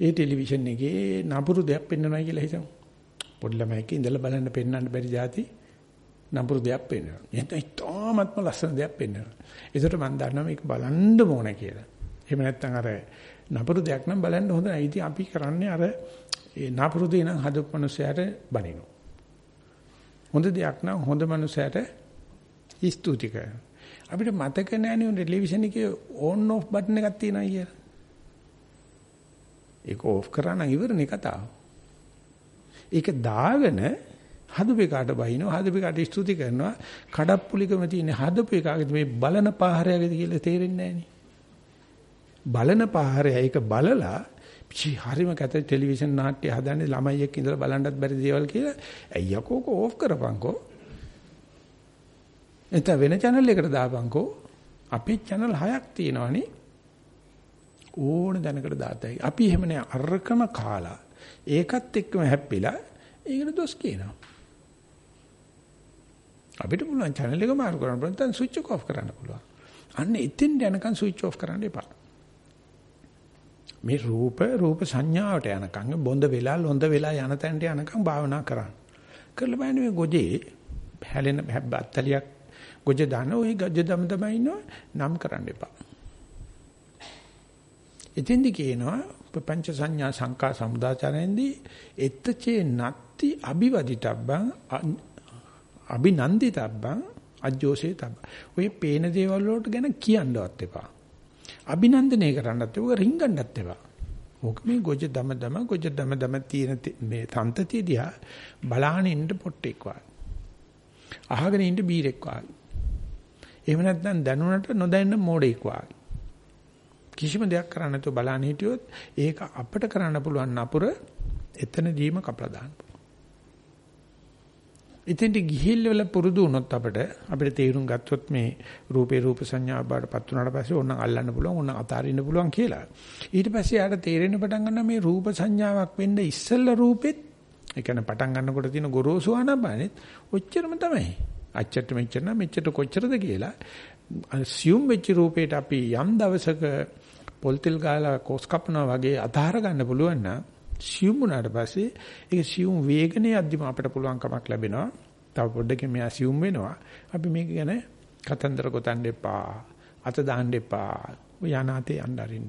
ඒ ටෙලිවිෂන් එකේ නපුරු දෙයක් පෙන්වනවා කියලා හිතමු. පොඩි ළමයික ඉඳලා බලන්න පෙන්වන්න බැරි જાති නපුරු දෙයක් පෙන්වනවා. එහෙනම් ඉතාමත්ම ලස්සන දෙයක් පෙන්වනවා. ඒකට මම දන්නවා මේක බලන්න ඕන කියලා. එහෙම නැත්නම් අර නපුරු දෙයක් නම් බලන්න හොඳ නැහැ. ඉතින් අපි කරන්නේ අර ඒ නාපුරුදේ නම් හදපු මනුස්සයාට බනිනවා. හොඳ දෙයක් නම් හොඳ මනුස්සයාට ස්තුති කරනවා. අපිට මතක නැහැ නේ ටෙලිවිෂන් එකේ ඕන් ඔෆ් බටන් එකක් තියෙනවා කියලා. ඒක ඕෆ් කරා නම් ඉවරනේ කතාව. ඒක දාගෙන හදපු එකාට බහිනවා හදපු එකාට ස්තුති කරනවා. කඩප්පුලිකම තියෙන හදපු එකාගේ මේ බලන පාහරයකද කියලා තේරෙන්නේ නැහැ බලන පාහරය ඒක බලලා චි හරිම කැත ටෙලිවිෂන් නාට්‍ය හදන්නේ ළමයි එක්ක ඉඳලා බලන්නත් බැරි දේවල් කියලා. අයියකෝ කෝ ඕෆ් කරපන්කෝ? එතන වෙන channel එකකට දාපන්කෝ? අපේ channel හයක් තියෙනවනේ. ඕන දැනකට දාතයි අපි එහෙම නෑ. අරකම කාලා ඒකත් එක්කම හැප්පිලා ඒකට දොස් කියනවා. අපිට පුළුවන් channel එක මාරු කරන්න පුළුවන් නැත්නම් switch off කරන්න පුළුවන්. අන්න එතෙන් යනකම් switch off කරන්න එපා. මේ රූප රූප සංඥාවට යනකම් බොඳ වෙලා ලොඳ වෙලා යන තැනට යනකම් භාවනා කරන්න. කරලා බලන්න මේ ගොජේ හැලෙන බත්තලියක් ගොජ දාන ওই ගොජ දම තමයි ඉන්නවා නම් කරන්න එපා. එතෙන්දි කියනවා ප්‍රපංච සංඥා සංකා සමුදාචරණයෙන්දී එත්තචේ නත්ති අ비වදිතබ්බං අභිනන්දිතබ්බං අජෝසේ තබ්බ. ඔය පේන දේවල් වලට ගැන කියන්නවත් එපා. අභිනන්දනය කරන්නත් එපා රිංගන්නත් එපා. ඕක මේ ගොජ දම දම ගොජ දම දම තියෙන මේ තන්තතිය දිහා බලාගෙන ඉන්න පොට්ටෙක් වගේ. අහගෙන ඉන්න බීරෙක් වගේ. එහෙම නැත්නම් දැනුණට නොදැන්න මෝඩෙක් වගේ. කිසිම දෙයක් කරන්න නැතුව බලන්න හිටියොත් ඒක අපිට කරන්න පුළුවන් නපුර එතනදීම කපලා දාන්න. ඉතින්ට ගිහිල්ල පුරුදු වුණොත් අපිට අපිට තේරුම් ගත්තොත් මේ රූපේ රූප සංඥා බාටපත් වුණාට පස්සේ ඕනනම් අල්ලන්න පුළුවන් ඕනනම් අතාරින්න පුළුවන් කියලා. ඊට පස්සේ යාට තේරෙන්න පටන් ගන්නවා මේ රූප සංඥාවක් වෙන්න ඉස්සෙල්ලා රූපෙත් ඒ කියන්නේ පටන් ගන්නකොට තියෙන ගොරෝසු ආනපනෙත් ඔච්චරම තමයි. අච්චට මෙච්චර නම් මෙච්චර කොච්චරද කියලා assume වෙච්ච රූපේට අපි යම් දවසක පොල් තෙල් ගාලා කොස් කපනවා වගේ අතහර ගන්න පුළුවන් නම් සියුම් වුණාට පස්සේ ඒක සියුම් වේගනේ අද්දිම අපිට පුළුවන්කමක් ලැබෙනවා. තව පොඩ්ඩකින් මෙයා සියුම් වෙනවා. අපි මේක ගැන කතන්දර ගොතන්න එපා. අත දාන්න එපා. ඔය අනාතේ යන්න අරින්න.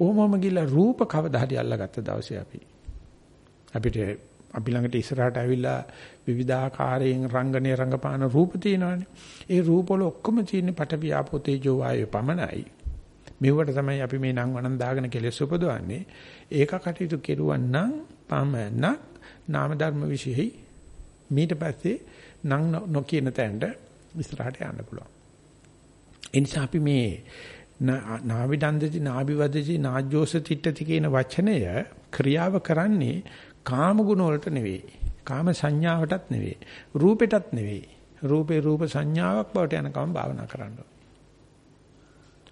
ඕමම ගිහලා රූප කවදා හරි අල්ලගත්ත දවසේ අපි අපිට අපි ළඟට ඉස්සරහට ඇවිල්ලා විවිධාකාරයෙන් රංගනේ රංගපාන රූප තියෙනවානේ. ඒ රූප වල ඔක්කොම තියෙන පටවිය ආපෝ තේජෝ වායෝ පමණයි. මෙවට තමයි අපි මේ නම් වණන් දාගෙන කෙලෙස් උපදවන්නේ. ඒක කටයුතු කෙරුවන් නම් පමණක් නාම ධර්ම විශේෂයි ඊට පස්සේ නම් නොකියන තැනට ඉස්සරහට යන්න පුළුවන්. ඒ නිසා අපි මේ නාවිදන්දති නාභිවදති නාජ්ජෝස තිට්ඨති කියන වචනය ක්‍රියාව කරන්නේ කාම ගුණ වලට නෙවෙයි. කාම සංඥාවටත් නෙවෙයි. රූපෙටත් නෙවෙයි. රූපේ රූප සංඥාවක් බවට යනකම් භාවනා කරන්න ඕනේ.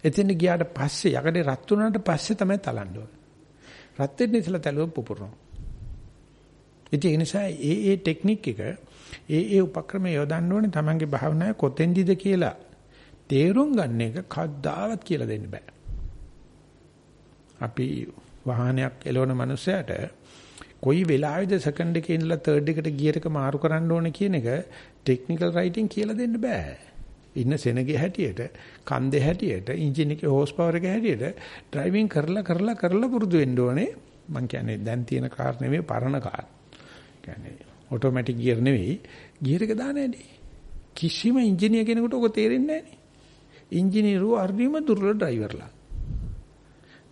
එතෙන් ගියාට පස්සේ යකඩේ රත් වුණාට පස්සේ තමයි තලන්න ඕනේ. රත් වෙන්න ඉස්සලා තලුව පුපුරනවා. ඉතින් ඒ නිසා ඒ ඒ ටෙක්නික් එක ඒ ඒ උපක්‍රම යොදන්න ඕනේ Tamange භාවනාවේ කොතෙන්දිද කියලා තේරුම් ගන්න එක කද්දාවත් කියලා දෙන්න බෑ. අපි වාහනයක් එලවන මනුස්සයට කොයි වෙලාවෙද සෙකන්ඩ් එකේ ඉඳලා තර්ඩ් එකට ගියර් එක මාරු කරන්න ඕනේ කියන එක ටෙක්නිකල් රයිටින් කියලා දෙන්න බෑ. ඉන්න සෙනගේ හැටියට, කන්දේ හැටියට, එන්ජින් එකේ හෝස් පවර් එක හැටියට ඩ්‍රයිවිං කරලා කරලා කරලා පුරුදු වෙන්න ඕනේ. මං කියන්නේ දැන් තියෙන කාර් නෙමෙයි පරණ කාර්. කියන්නේ ඔටෝමැටික් ගියර් නෙවෙයි, ගියර් එක දාන හැටි. කිසිම ඉංජිනේර කෙනෙකුට ඔක තේරෙන්නේ නැහැ නේ. ඉංජිනේරු අර්ධිම දුර්වල ඩ්‍රයිවර්ලා.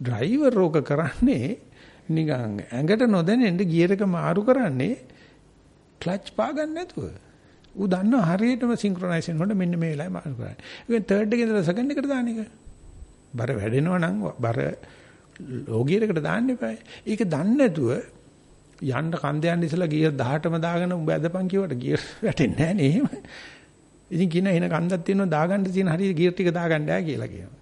ඩ්‍රයිවර් රෝග කරන්නේ නිකන් ඇඟට නොදැනෙන්න ගියර් එක මාරු කරන්නේ ක්ලච් පා ගන්න නැතුව. ඌ දන්නවා හරියටම සින්ක්‍රොනයිසේෂන් වලට මෙන්න මේ වෙලාවේ මාරු කරන්නේ. ඒක තර්ඩ් එකේ ඉඳලා සෙකන්ඩ් එකට දාන එක. බර වැඩෙනවා නම් බර ලෝගියරකට දාන්න එපා. ඒක දන්නේ නැතුව යන්න කන්ද යන්න ඉස්සලා ගියර් 18ම දාගෙන උඹ ඇදපන් කියවට ගියර් වැටෙන්නේ නැහැ නේ එහෙම. ඉතින් කින එන කන්දක් තියෙනවා දාගන්න තියෙන හරිය ගියර් ටික දාගන්න ෑ කියලා කියනවා.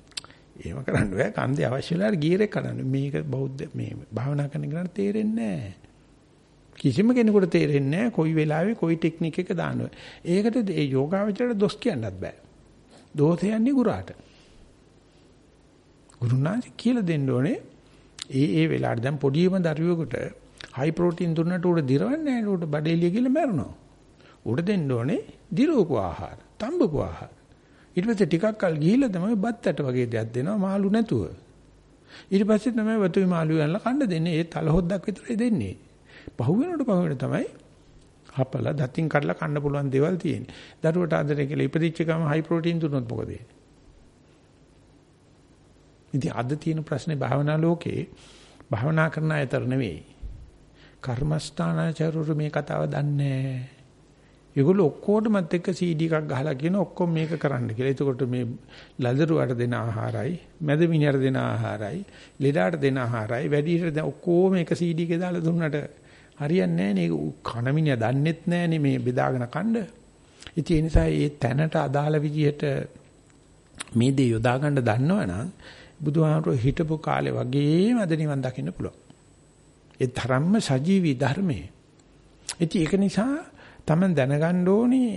එහෙම කරන්න බෑ කන්දේ අවශ්‍ය වෙලාවට ගියර් එක කරන්න. මේක බෞද්ධ මේ භාවනා කරන කෙනාට තේරෙන්නේ නැහැ. කිසිම කෙනෙකුට තේරෙන්නේ නැහැ කොයි වෙලාවෙ කොයි ටෙක්නික් එක දාන්නව. ඒකට ඒ යෝගාවචරයට දොස් කියන්නත් බෑ. දෝෂ යන්නේ ගුරාට. ගුරුනාචි කියලා දෙන්න ඕනේ. ඒ ඒ වෙලාවට දැන් පොඩියම දරුවෙකුට හයි ප්‍රෝටීන් දුන්නට උඩ දිරවන්නේ නැහැ. උඩ බඩේලිය කියලා මැරෙනවා. උඩ දෙන්න ඕනේ දිරවපු ආහාර, තඹපු ආහාර. ඊට පස්සේ ටිකක් කල් ගිහිල්ලා තමයි බත් ඇට වගේ දෙයක් දෙනවා මාළු නැතුව. ඊට පස්සේ තමයි වතුයි මාළු යනලා කන්න දෙන්නේ. ඒ තල හොද්දක් විතරයි දෙන්නේ. පහු වෙනකොට පහු වෙන තමයි හපලා දතින් කඩලා කන්න පුළුවන් දේවල් තියෙන්නේ. දරුවට ආදරේ කියලා ඉපදිච්ච ගම හයි ප්‍රෝටීන් දුන්නොත් මොකද වෙන්නේ? ඉතින් අද තියෙන ප්‍රශ්නේ භාවනා ලෝකේ භාවනා කරන අතර නෙවෙයි. කර්මස්ථානාචාරවරු මේ කතාව දන්නේ නැහැ. ඒගොල්ලෝ ඔක්කොටමත් එක්ක CD එකක් ගහලා කියන ඔක්කොම මේක කරන්න කියලා. එතකොට මේ ලදරුවට දෙන ආහාරයි, මැද මිනිහට දෙන ආහාරයි, ලෙඩාට දෙන ආහාරයි, වැඩිහිට දැන් ඔක්කොම එක CD එකේ දාලා දුන්නට හරියන්නේ නැහැ නේ. කන මිනිහා දන්නෙත් නැහැ මේ බෙදාගෙන කන්න. ඉතින් ඒ නිසා මේ තැනට අදාළ විදිහට මේ දේ යොදා ගන්න දන්නවනම් බුදුහාමුදුරුවෝ හිටපු කාලේ වගේම අද නිවන් දකින්න පුළුවන්. ඒ තරම්ම සජීවී ධර්මයේ. ඉතින් ඒක නිසා Taman දැනගන්න ඕනේ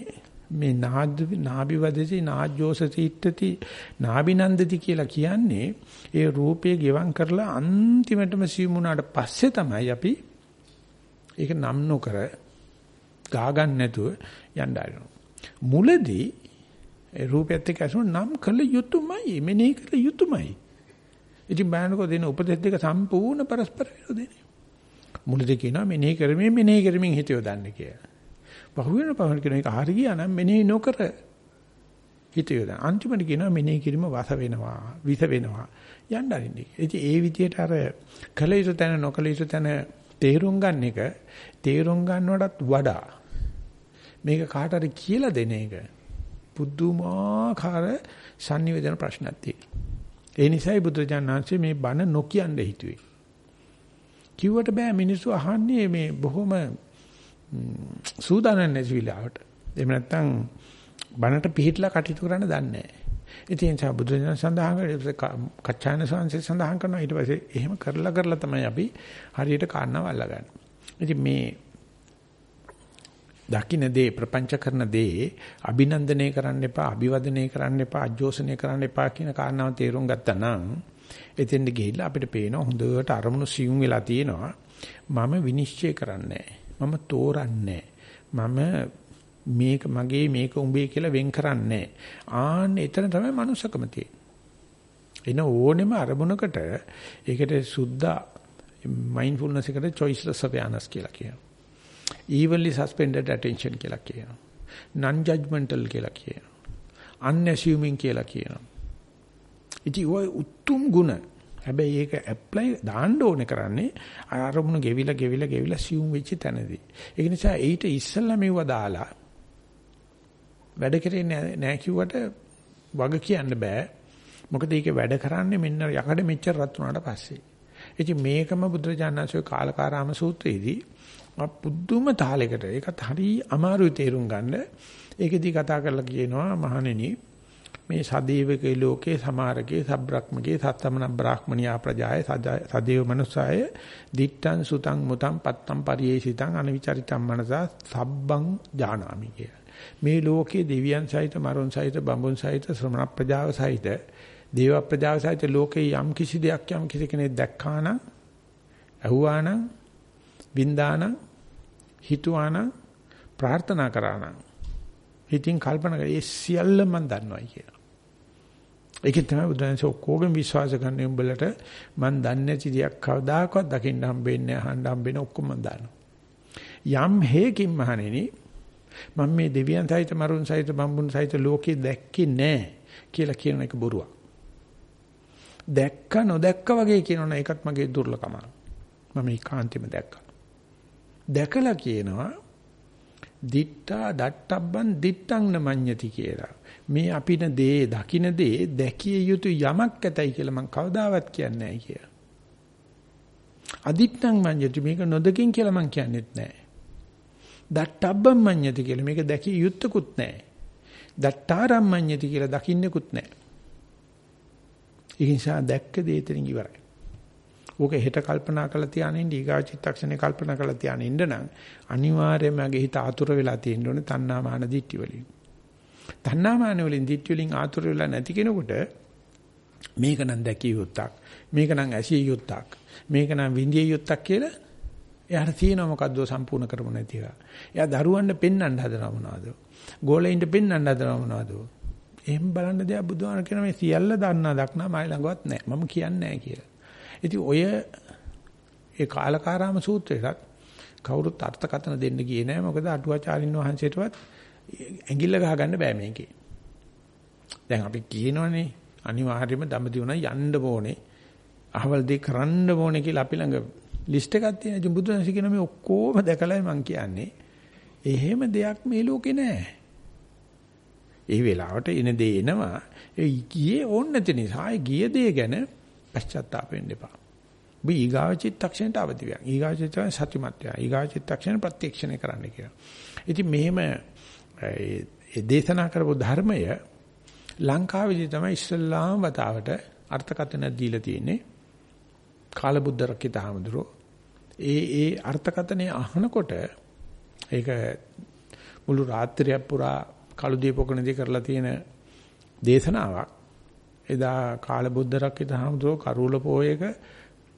මේ නාභි වදති නාජ්ජෝස තීට්ඨති නාබිනන්දති කියලා කියන්නේ ඒ රූපය ගෙවම් කරලා අන්තිමටම සිවුමුණාට පස්සේ තමයි අපි ඒක නම් නොකර ගා ගන්න නැතුව යන්න ආරනවා. මුලදී ඒ රූපයත් එක්ක අසු නම් කළ යුතුයමයි මෙනෙහි කළ යුතුයමයි. ඉතින් බයනකෝ දෙන උපදෙස් දෙක සම්පූර්ණ පරස්පර විරෝධනේ. මුලදී කියනවා මෙනෙහි කරමින් මෙනෙහි කරමින් හිතියෝ දන්නේ කියලා. පහුවෙන පහුවෙන කියන එක හරි ගියා නම් මෙනෙහි නොකර හිතියෝ දන්න. අන්තිමට කියනවා මෙනෙහි කිරීම වස වෙනවා, විස වෙනවා. යන්න අරින්නේ. ඉතින් ඒ විදිහට අර කළ යුතු තැන නොකළ යුතු තැන තේරුම් ගන්න එක තේරුම් ගන්නවටත් වඩා මේක කාට හරි කියලා දෙන එක පුදුමාකාර sannivedana ප්‍රශ්නක් තියෙනවා. ඒ නිසායි බුදුරජාණන් වහන්සේ මේ බණ නොකියන්න හිතුවේ. කිව්වට බෑ මිනිස්සු අහන්නේ මේ බොහොම සූදානම් නැති විලාවට. එහෙම නැත්නම් බණට පිළිහිట్లా කටයුතු කරන්න දන්නේ නැහැ. ඉතින් ඒ බුදුරජාණන් සඳහන් කරේ කච්චායන සංසේ සඳහන් කරනවා. ඊට පස්සේ එහෙම කරලා කරලා තමයි අපි හරියට කාරණාව අල්ලගන්නේ. ඉතින් මේ දකින්න දේ ප්‍රපංච කරන දේ අභිනන්දනය කරන්න එපා අභිවදනය කරන්න එපා අජෝසනය කරන්න එපා කියන කාරණාව තේරුම් ගත්තා නම් එතෙන්ද ගිහිල්ලා අපිට පේනවා හොඳට අරමුණු සියුම් වෙලා තියෙනවා. මම විනිශ්චය කරන්නේ මම තෝරන්නේ මම මේක මගේ මේක උඹේ කියලා වෙන් කරන්නේ ආන්න එතන තමයි මනුස්සකම තියෙන්නේ එන ඕනෙම අරමුණකට ඒකට සුද්ධා මයින්ඩ්ෆුල්නස් එකට choiceless awareness කියලා කියනවා evenly suspended attention කියලා කියනවා. non judgmental කියලා කියනවා. unassuming කියලා කියනවා. ඉතින් ඔය උතුම් ගුණ හැබැයි ඒක ඇප්ලයි දාන්න ඕනේ කරන්නේ ආරමුණු ගෙවිලා ගෙවිලා ගෙවිලා සියුම් වෙච්ච තැනදී. ඒක නිසා ඊට ඉස්සෙල්ලා මෙව දාලා වැඩ කරන්නේ නැහැ කිව්වට වග කියන්න බෑ. මොකද ඒක වැඩ කරන්නේ මෙන්න යකඩ මෙච්චර රත් වුණාට පස්සේ. ඉතින් මේකම බුදුරජාණන්සේ කාලකාරාම සූත්‍රයේදී පුදුම තාලයකට ඒකත් හරි අමාරුයි තේරුම් ගන්න. ඒකෙදි කතා කරලා කියනවා මහණෙනි මේ සදේවකේ ලෝකේ සමාරකේ සබ්‍රක්මකේ සත්තමන බ්‍රාහ්මණියා ප්‍රජාය සදේව මනුසාය දිත්තං සුතං මුතං පත්තං පරියේසිතං අනවිචරිතං මනසා සබ්බං ජානාමි කිය. මේ ලෝකේ දෙවියන් සහිත මරුන් සහිත බඹුන් සහිත ශ්‍රමණ ප්‍රජාව සහිත දේව ප්‍රජාව සහිත ලෝකේ යම් කිසි දෙයක් යම් කිසි කෙනෙක් දැක්කා නම් ඇහුවා නම් වින්දානම් හිතුවානම් ප්‍රාර්ථනා කරානම් හිතින් කල්පනා කරේ ඒ සියල්ල මම දන්නවයි කියලා. ඒකෙන් තමයි බුදුන්සේ ඔක්කොගෙන් විශ්වාස කරන්නේ උඹලට මම දන්නේ නැති දෙයක් කවදාකවත් දකින්න හම්බෙන්නේ නැහැ අහන්න හම්බෙන්නේ ඔක්කොම මම දන්නවා. යම් හේකින් මහණෙනි මම මේ දෙවියන් සහිත මරුන් සහිත බම්බුන් සහිත ලෝකේ දැක්කේ නැහැ කියලා කියන එක බොරුවක්. දැක්ක නොදැක්ක වගේ කියනවනේ ඒකත් මගේ දුර්ලකමක්. මම ඒකාන්තෙම දැක්කා. දැකලා කියනවා දිට්ඨා දට්ටබ්බන් දිට්ඨං නමඤ්ඤති කියලා. මේ අපින දේ දකින දේ දැකිය යුතු යමක් ඇතයි කියලා මම කවදාවත් කියන්නේ නැහැ කියලා. අදිට්ඨං මඤ්ඤති මේක නොදකින් කියලා මම කියන්නේත් නැහැ. දට්ටබ්බන් මඤ්ඤති කියලා මේක දැකිය යුත්තකුත් නැහැ. දට්ටාරම් මඤ්ඤති කියලා දකින්නෙකුත් නැහැ. ඒ නිසා දැක්ක දේ එතනින් ඉවරයි. ඕක හෙට කල්පනා කරලා තියානින්න ඊගා චිත්තක්ෂණේ කල්පනා කරලා තියානින්න නම් අනිවාර්යයෙන්ම මගේ හිත ආතුර වෙලා තියෙන්න ඕනේ තණ්හා මාන දිට්ඨි වලින්. තණ්හා මාන වලින් දිට්ඨි වලින් ආතුර වෙලා නැති කෙනෙකුට මේක නම් දැකිය යුත්තක් මේක නම් ඇසිය යුත්තක් මේක නම් විඳිය යුත්තක් කියලා එයාට තියෙනව මොකද්ද සම්පූර්ණ කරමු නැති එක. එයා දරුවන්ට පෙන්වන්න හදනව මොනවද? ගෝලෙයින්ට පෙන්වන්න හදනව මොනවද? එහෙම බලන්න දෙයක් බුදුහාම කියන මේ සියල්ල දන්නා දක්නා මයි ළඟවත් නැහැ. මම කියන්නේ නැහැ කියලා. ඉතින් ඔය ඒ කාලකාරාම සූත්‍රයටත් කවුරුත් අර්ථකථන දෙන්න ගියේ නෑ මොකද අටුවාචාරින් වහන්සේටවත් ඇඟිල්ල ගහගන්න බෑ මේකේ. දැන් අපි කියනවනේ අනිවාර්යයෙන්ම දඹදිවුණ යන්න ඕනේ. අහවල දෙයක් කරන්න ඕනේ කියලා අපි ළඟ ලිස්ට් එකක් තියෙන. ඉතින් බුදුන්සේ කියන මේ ඔක්කොම දැකලා මම කියන්නේ එහෙම දෙයක් මේ ලෝකේ නෑ. ඒ වෙලාවට එන දේ එනවා. ඒ ගියේ ඕන නැති නිසා ඒ ගිය දේ ගැන පශ්චාත්තාප වෙන්න එපා. ඔබ ඊගාව චිත්තක්ෂණයට අවදි වෙනවා. ඊගාව චිත්තක්ෂණ සත්‍යමත් වෙනවා. ඊගාව චිත්තක්ෂණ ප්‍රත්‍යක්ෂණය කරන්න කියලා. ඉතින් මෙහෙම ඒ දේශනා කරපු ධර්මය ලංකාවේදී තමයි ඉස්ලාම් වතාවට අර්ථකථන දීලා තියෙන්නේ. කාලබුද්ධ රකිතහමඳුරෝ ඒ ඒ අර්ථකථනය අහනකොට ඒක මුළු රාත්‍රියක් පුරා කළු දීපොකණදී කරලා තියෙන දේශනාවක්. එදා කාලබුද්ධ රක්කිත හමුදෝ කරුල පොයේක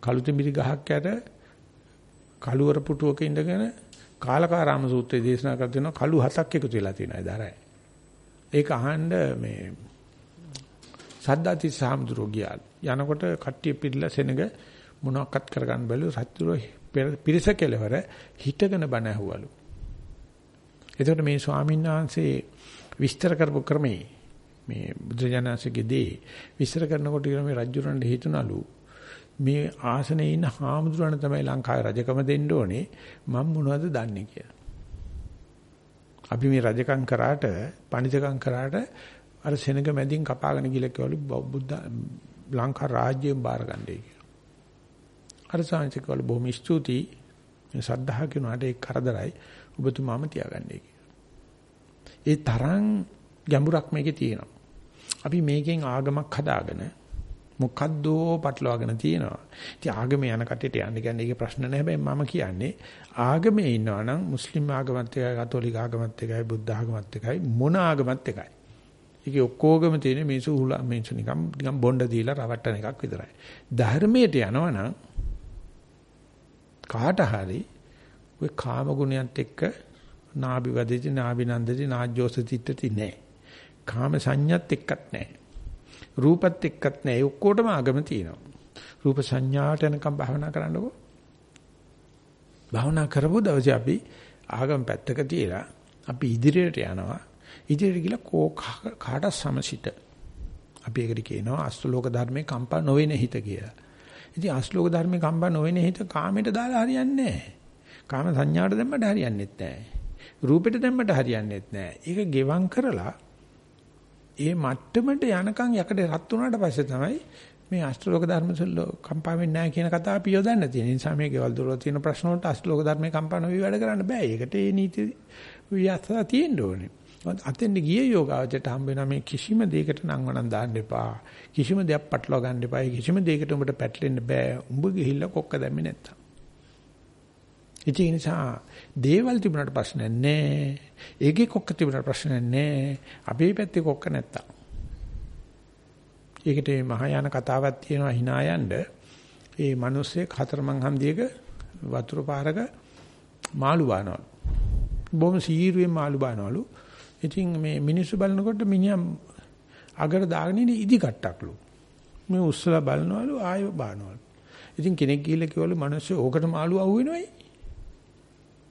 කළු තිඹිරි ගහක් යට කළුවර පුටුවක ඉඳගෙන කාලකාරාම සූත්‍රයේ දේශනා කර දෙනවා කළු හතක් එකතු වෙලා තියෙනවා එදාරයි. ඒක අහන්න මේ සද්දාති සාමුද්‍රෝ ගියා. යනකොට කට්ටිය පිළිලා සෙනග මොනවාක්වත් කරගන්න බැලු සත්තුරෝ පිරිස කෙලවර හිටගෙන බණ ඇහුවලු. එතකොට මේ ස්වාමීන් වහන්සේ විස්තර කරපු ක්‍රමේ මේ බුදුජානසගේ දේ විස්තර කරනකොට මේ රජුරන්ට හිතුණලු මේ ආසනේ ඉන්න හාමුදුරන තමයි ලංකාවේ රජකම දෙන්න ඕනේ මම මොනවද දන්නේ කියලා. අපි මේ රජකම් කරාට පණිජකම් කරාට අර සෙනග මැදින් කපාගෙන ගිහලා කිව්වලු බුද්ධ ලංකා රාජ්‍යයෙන් බාර ගන්නයි කියලා. අර සාංශිකවල බොහොම ස්තුතියි මේ සද්ධා කියනවාට ඒක කරදරයි ඔබතුමාම තියාගන්නයි කියලා. ඒ තරම් ගැඹුරක් මේකේ තියෙනවා. අපි මේකෙන් ආගමක් හදාගෙන මොකද්දෝ පටලවාගෙන තියෙනවා. ඉතින් ආගමේ යන කටට යන්න කියන්නේ ඒකේ ප්‍රශ්න නැහැ. හැබැයි මම කියන්නේ ආගමේ ඉන්නවා නම් මුස්ලිම් ආගමත් එකයි, කතෝලික ආගමත් එකයි, බුද්ධ ආගමත් එකයි, මොන ආගමත් එකයි. ඒකේ ඔක්කොගම තියෙන මිනිස්සු හුලා මිනිස්සු නිකම් නිකම් බොණ්ඩ දීලා රවට්ටන එකක් විතරයි. ධර්මයට යනවා නම් කාට හරි ඔය කාම ගුණයත් එක්ක නාභි වදති නාභි නන්දති නාජ්ජෝසතිත්‍ත්‍ති නෑ. කාම සංඥාත් එක්කත් නෑ. රූපත් එක්කත් නෑ. ඒ ඔක්කොටම ආගම තියෙනවා. රූප සංඥාට යනකම් භාවනා කරන්නකෝ. භාවනා කරපු දවසේ අපි ආගම පැත්තක තියලා අපි ඉදිරියට යනවා. ඉදිරියට ගිහලා කෝ කාට සමසිත. අපි ඒකට කියනවා අස්තුලෝක ධර්මයේ කම්පා නොවෙන හිත කියලා. ඉතින් අස්ලෝක ධර්මයේ කම්පා නොවෙන හිත කාමයට දාලා හරියන්නේ නැහැ. කාම සංඥාට දැම්මට හරියන්නේත් නැහැ. රූපෙට දැම්මට හරියන්නේත් නැහැ. ඒක ගෙවම් කරලා ඒ මට්ටමට යනකම් යකඩ රත් වුණාට පස්සේ තමයි මේ අෂ්ටලෝක ධර්ම කම්පා වෙන්නේ නැහැ කියන කතාව අපි යොදන්න තියෙන නිසා මේ ගෙවල් දොරවල් තියෙන ප්‍රශ්න වලට අෂ්ටලෝක ධර්මයේ කම්පා නොවි වැඩ කරන්න බෑ. ඒකට ඒ නීති වියස්සා තියෙන්න ඕනේ. අතෙන්ද ගිය යෝගාවචරයට හම්බ වෙනා මේ කිසිම දෙයකට නංවනන් දාන්න එපා. කිසිම දෙයක් පටලවා ගන්න එපා. කිසිම දෙයකට උඹට පැටලෙන්න බෑ. උඹ ගිහිල්ලා කොක්ක දැම්මේ නැත්තම්. ඒ නිසා දේවල් තිබුණාට ප්‍රශ්න නැහැ. ඒකේ කොක්ක තිබුණාට ප්‍රශ්න නැහැ. අපේ පැත්තේ කොක්ක නැත්තම්. ඒකට මේ මහායාන කතාවක් තියෙනවා hina යන්න. ඒ මිනිස්සේ හතරමං හන්දියක වතුර පාරක මාළු බානවලු. බොහොම සීරුවෙන් මාළු බානවලු. ඉතින් මේ මිනිස්සු බලනකොට මිනිහා අගට දාගෙන ඉඳි ඉදි කට්ටක්ලු. මේ උස්සලා බලනවලු ආය බානවලු. ඉතින් කෙනෙක් ගිහිල්ලා කිව්වලු මිනිස්සු ඕකට මාළු අහුවෙනවයි.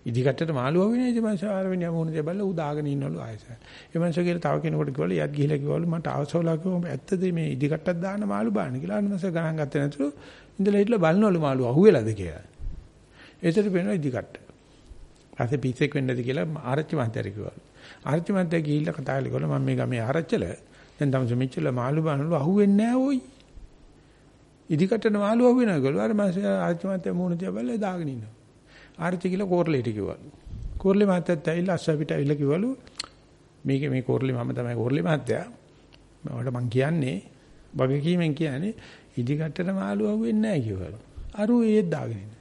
ඉදි කට්ටට මාළු අහුවෙනයි ඉතින් මං ආරවෙන යමුණ දෙය බලලා ඌ දාගෙන ඉන්නවලු ආයස. ඒ මං කියලා තව කෙනෙකුට කිව්වලු යත් ගිහිල්ලා කිව්වලු මට අවසෝලා කිව්වම ඇත්තද මේ ඉදි කට්ටක් දාන්න මාළු බාන්න කියලා අන්නස ගණන් ගත්තේ නැතුළු ඉඳලා හිටලා බලනවලු මාළු අහුවෙලාද කියලා. ඒතර වෙනවා ඉදි කට්ට. ඊපස්සේ පිස්සෙක් වෙන්නද කියලා ආරච්චි මහත්තයා කිව්වලු. ආරච්චි මහත්තයා ගිහිල්ලා කතා කරලා මම මේ ගමේ ආරච්චල දැන් තමයි මෙච්චර මාළු බානලු අහුවෙන්නේ නැහැ ඕයි. ඉදිකටන මාළු අහුවෙනවා ගලු අර මාසේ ආරච්චි මහත්තයා මූණ දිහා බලලා දාගෙන ඉන්නවා. ආරච්චි කියලා කෝරළේට කිව්වලු. කෝරළේ මහත්තයාත් ඇවිල්ලා අස්ස අපිට ඇවිල්ලා කිව්වලු මේක මේ කෝරළේ මම තමයි කෝරළේ මහත්තයා. මට මං කියන්නේ වගකීමෙන් කියන්නේ ඉදිකටන මාළු අහුවෙන්නේ නැහැ කිව්වලු. අරු ඒත් දාගෙන ඉන්න.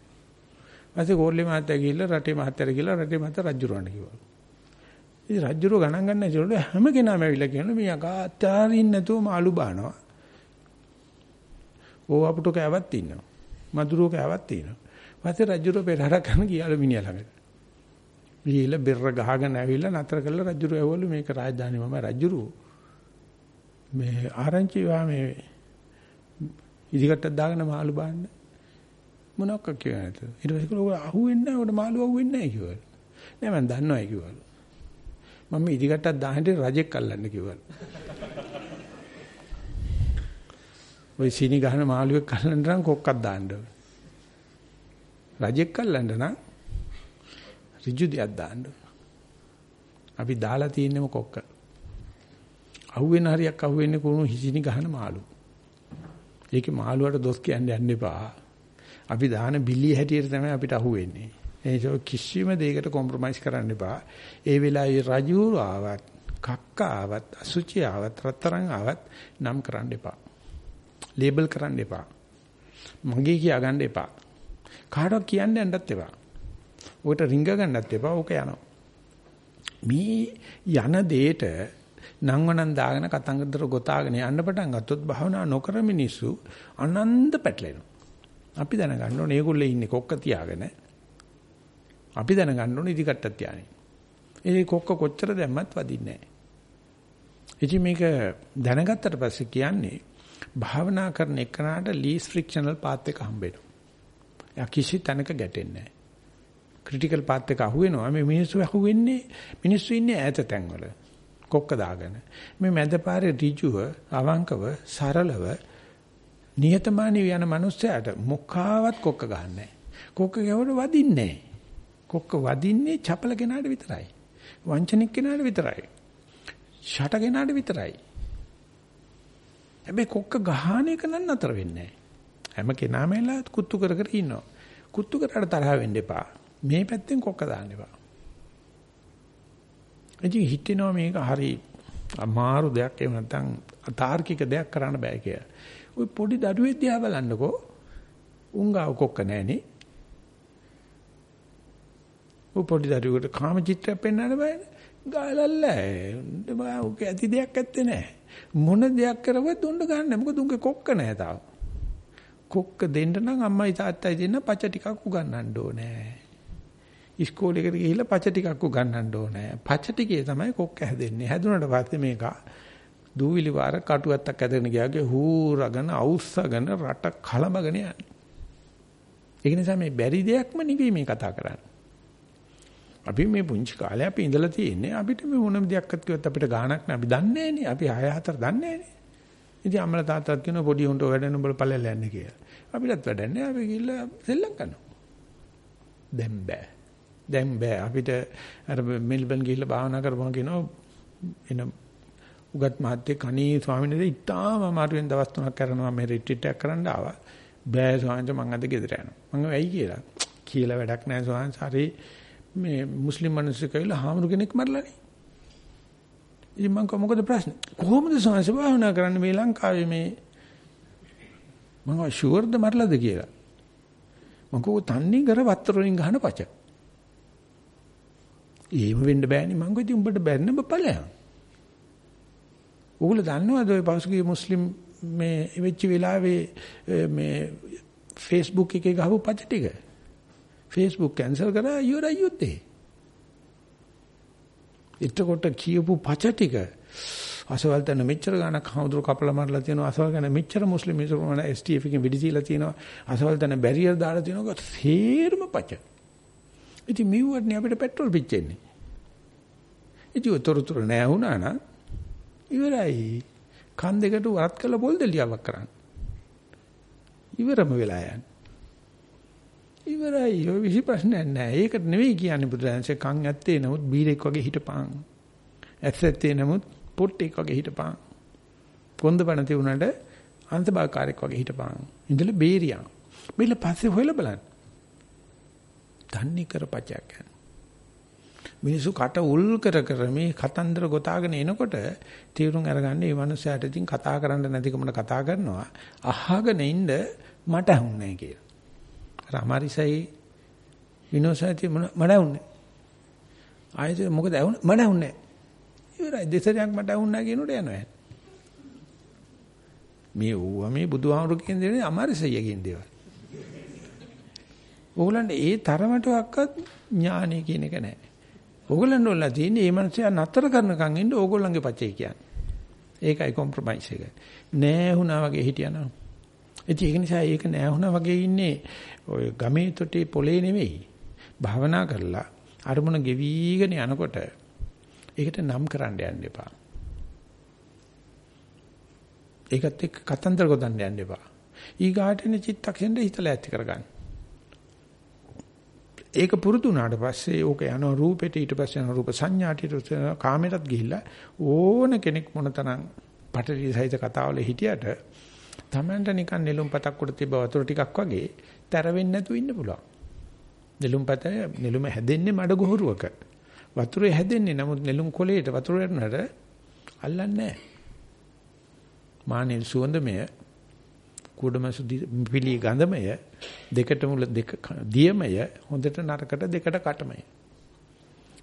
ඊපස්සේ කෝරළේ මහත්තයා ගිහිල්ලා රටේ මහත්තයාට ගිහිල්ලා රටේ මහත්තයා රජුරවන්න කිව්වලු. ඉතින් රජුරෝ ගණන් ගන්න ඇතුළට හැම කෙනාම ඇවිල්ලා කියනවා මේ අකාත්‍යාරින් නැතුව මාළු බානවා. ඕ අපුට කෑවත් ඉන්නවා. මදුරුව කෑවත් ඉන්නවා. පස්සේ රජුරෝ පෙරහර කරන ගියාලු මිනිහා ළඟට. ගිහිල්ලා බෙර ගහගෙන ඇවිල්ලා නතර කළා රජුරෝ ඇවවලු මේක රාජධානි මම රජුරෝ. මේ ආරංචි වා මේ ඉදිකටක් දාගෙන මාළු බාන්න මොනවක් කියන්නද ඊට පස්සේ කළා අහුවෙන්නේ නැහැ උඩ මාළු අහුවෙන්නේ නැහැ කිව්වලු නෑ මම දන්නවා කිව්වලු මම ඉදිකටක් දාහන්න රජෙක් අල්ලන්න කිව්වා. ඔය සීනි ගහන මාළුවෙක් අල්ලන්න නම් කොක්කක් දාන්න ඕනේ. රජෙක් අල්ලන්න නම් ඍජු දෙයක් දාන්න අපි දාලා තියෙන්නම කොක්ක. අහුවෙන හරියක් අහුවෙන්නේ කුණු හිසිනි ගහන මාළු. ඒකේ මාළුවට දොස් කියන්න යන්න එපා. අපි දාන බිල්ලිය හැටියට තමයි අපිට අහුවෙන්නේ. ඒ කිසිම දෙයකට කොම්ප්‍රොමයිස් කරන්න එපා. ඒ වෙලාවේ රජුරු ආවත්, කක්ක ආවත්, අසුචි ආවත්, රත්තරන් ආවත් නම් කරන්න එපා. ලේබල් කරන්න එපා. මගේ කියා ගන්න එපා. කාටවත් කියන්න යන්නත් එපා. ඔකට රිංග ගන්නත් එපා. ඕක යනවා. මේ යන දෙයට නංවනන් දාගෙන කතංගතර ගොතාගෙන යන්න පටන් ගත්තොත් භාවනා නොකර මිනිස්සු අනන්ත පැටලෙනවා. අපි දැනගන්න ඕනේ මේගොල්ලෝ ඉන්නේ කොක්ක තියාගෙන. අපි දැනගන්න ඕනේ ඉදිකට්ටක් තියාගෙන. ඒ කොක්ක කොච්චර දැම්මත් වදින්නේ නැහැ. ඉතින් මේක දැනගත්තට පස්සේ කියන්නේ භාවනා කරන එකනට ලීස් ෆ්‍රික්ෂනල් පාත් එක හම්බ වෙනවා. එයා කිසි තැනක ගැටෙන්නේ නැහැ. ක්‍රිටිකල් පාත් එක අහුවෙනවා. මේ මිනිස්සු අහුවෙන්නේ මිනිස්සු ඉන්නේ ඈත තැන්වල. කොක්ක දාගෙන. මේ මැද පාරේ ඍජුව, අවංකව, සරලව නියතමානී යන මනුස්සයාට මොකාවත් කොක්ක ගන්නෑ. කොක්ක ගැවුවට වදින්නේ කොක්ක වදින්නේ චපල කෙනාට විතරයි. වංචනික කෙනාට විතරයි. ෂට කෙනාට විතරයි. හැබැයි කොක්ක ගහන එක නම් නතර වෙන්නේ හැම කෙනාම එලා කුත්තු කර කර ඉන්නවා. කුත්තු කරාට තරහ වෙන්න එපා. මේ පැත්තෙන් කොක්ක දාන්න එපා. ඉතින් හිතෙනවා මේක හරි අමාරු දෙයක් එහෙම නැත්නම් අතාර්කික දෙයක් කරන්න බෑ කියලා. ওই පොඩි දඩුවේ දිහා බලන්නකෝ. උංගාව කොක්ක නැහනේ. ඔය පොඩි දඩුවකට කාම චිත්‍රයක් පෙන්වන්න බෑනේ. ගාලල්ලා. ඔක ඇති දෙයක් ඇත්තේ නැහැ. මොන දෙයක් කරවත් උණ්ඩ ගන්න මොකද උන්ගේ කොක්ක නැහැ තාම. කොක්ක දෙන්න නම් අම්මයි තාත්තයි දෙන්න පච ටිකක් උගන්නන්න ඕනේ. ඉස්කෝලේකට ගිහිල්ලා පච ටිකක් උගන්නන්න ඕනේ. පච ටිකේ තමයි කොක්ක හැදෙන්නේ. හැදුනට පස්සේ මේක දූවිලි වාර කටුවත්තක් ඇදගෙන ගියාගේ හූරගෙන අවුස්සගෙන රට කලබගෙන යන්නේ. ඒක නිසා මේ බැරි දෙයක්ම නෙවෙයි මේ කතා කරන්නේ. අපි මේ පුංචි කාලේ අපි ඉඳලා තියෙන්නේ අපිට මේ මොනම දෙයක්වත් කිව්වත් අපිට ගාණක් නෑ. අපි දන්නේ නෑනේ. අපි 6 4 දන්නේ නෑනේ. ඉතින් අම්මලා තාත්තත් කියන පොඩි උන්ට වැඩන උඹල පල්ලෙල්ල යන්නේ කියලා. අපිටත් වැඩන්නේ අපි ගිහිල්ලා සෙල්ලම් කරනවා. දැන් බෑ. දැන් බෑ. අපිට අර මෙල්බන් ගිහිල්ලා භාවනා කරපුවා කියනවා එන උගත් මහත්තයෙක් අනේ ස්වාමීන් වහන්සේ ඉතාම අමාරුවෙන් දවස් තුනක් කරනවා. මේ රිට්‍රීට් එකක් කරන්න ආවා. බෑ ස්වාමීන් වහන්සේ මං අද ගෙදර යනවා. මං ඇයි කියලා? කියලා වැඩක් නෑ ස්වාමීන් වහන්සේ. හරි. මේ මුස්ලිම් මිනිස්සු කියලා හාමුදුර කෙනෙක් මරලානේ. ඉතින් මම මොකද ප්‍රශ්නේ? කොහොමද සංස භාවනා කරන්නේ මේ ලංකාවේ මේ මම ෂුවර්ද මරලාද කියලා. මම කෝ තන්නේ කර වත්තර වලින් ගහන පච. එහෙම වෙන්න බෑනේ මම කිව්වා ඉතින් උඹට බැන්න බපලයන්. ඕගොල්ලෝ දන්නවද ඔය පසුගිය මුස්ලිම් මේ වෙච්ච වෙලාවේ මේ Facebook එකේ ගහපු පච ටික? Facebook කැන්සල් කරා ඉවරයි යුත්තේ. එතකොට කියපු පච ටික අසවල් තැන මෙච්චර ගාණක් හමුදුර කපලා මරලා තියෙනවා අසවල් ගාන මෙච්චර මුස්ලිම් මිනිස්සු මොන STF එකෙන් වෙඩි දීලා තියෙනවා අසවල් තැන බැරියර් දාලා තියෙනවා තේරම පච. ඉතින් මෙව්වටනේ අපිට පෙට්‍රල් පිච්චෙන්නේ. ඉතින් උතරතුර නෑ වුණා නම් ඉවරයි. කන් දෙකට වරත් කළ පොල් දෙලියාවක් කරන්න. ඉවරම වෙලා යන්නේ. ඉවරයි. ඔය විසි ප්‍රශ්නයක් නැහැ. ඒකට නෙවෙයි කියන්නේ බුදුරජාණන්සේ කන් ඇත්තේ නමුත් බීරෙක් වගේ හිටපන්. ඇත්තේ නමුත් පොට්ටෙක් වගේ හිටපන්. කොන්ද බණ තියුණාට අන්තභාගකාරයෙක් වගේ හිටපන්. ඉඳලා බේරියා. බෙල්ල පස්සේ හොයලා බලන්න. තන්නේ කරපචයක් යන. මිනිස්සු කට උල් කර කර මේ කතන්දර ගොතාගෙන එනකොට තීරුම් අරගන්නේ මේ මනුස්සයාට ඉතින් කතා කරන්න නැතිකමන කතා කරනවා. අහගෙන ඉන්න මට හුන්නේ කියලා. අර අමාරිසයි විනෝසයි මඩ වුන්නේ. ආයෙත් මොකද ඇහුනේ මඩ වුන්නේ. ඉවරයි දෙසරයක් මට වුණා කියනකොට යනවා. මේ ඌව මේ බුදුහාමුදුරු කියන දේ අමාරිසය කියන දේවල්. ඕගලන්ට ඒ තරමටවත් ඥානය කියන එක නැහැ. ඕගලන්ට ඔල්ලා තියෙන්නේ මේ මනුස්සයා නතර කරනකන් ඉන්න ඕගොල්ලන්ගේ පචේ කියන්නේ. ඒකයි කොම්ප්‍රොමයිස් එක. නෑ වුණා වගේ හිටියනම්. ඒක නිසා ඒක නෑ වුණා වගේ ඉන්නේ ඔය ගමේ තොටේ පොලේ නෙවෙයි. භාවනා කරලා අරමුණ ගෙවිගෙන යනකොට ඒකට නම් කරන්න යන්න එපා. ඒකත් එක්ක කතන්දර ගොතන්න යන්න එපා. ඊගාටනේ චිත්තක්ෂණය හිතලා ඇති කරගන්න. ඒක පුරුදු වුණාට පස්සේ ඕක යන රූපෙට ඊට පස්සේ යන රූප සංඥාට ඊට කාමයටත් ගිහිල්ලා ඕන කෙනෙක් මොනතරම් පටලී සහිත කතාවල හිටියට Tamanට නිකන් නෙළුම් පතක් උඩ තිබ්බ වතුර ටිකක් වගේ තර වෙන්නේ නැතුව ඉන්න පුළුවන්. නෙළුම් පත නෙළුම හැදෙන්නේ මඩ ගොහරුවක. වතුරේ හැදෙන්නේ නමුත් නෙළුම් කොලේට වතුර යනට අල්ලන්නේ නැහැ. මානෙල් සුවඳමය කුඩමසු පිළි ගඳමය දෙකට මුල දෙක දියමය හොඳට නරකට දෙකට කටමය.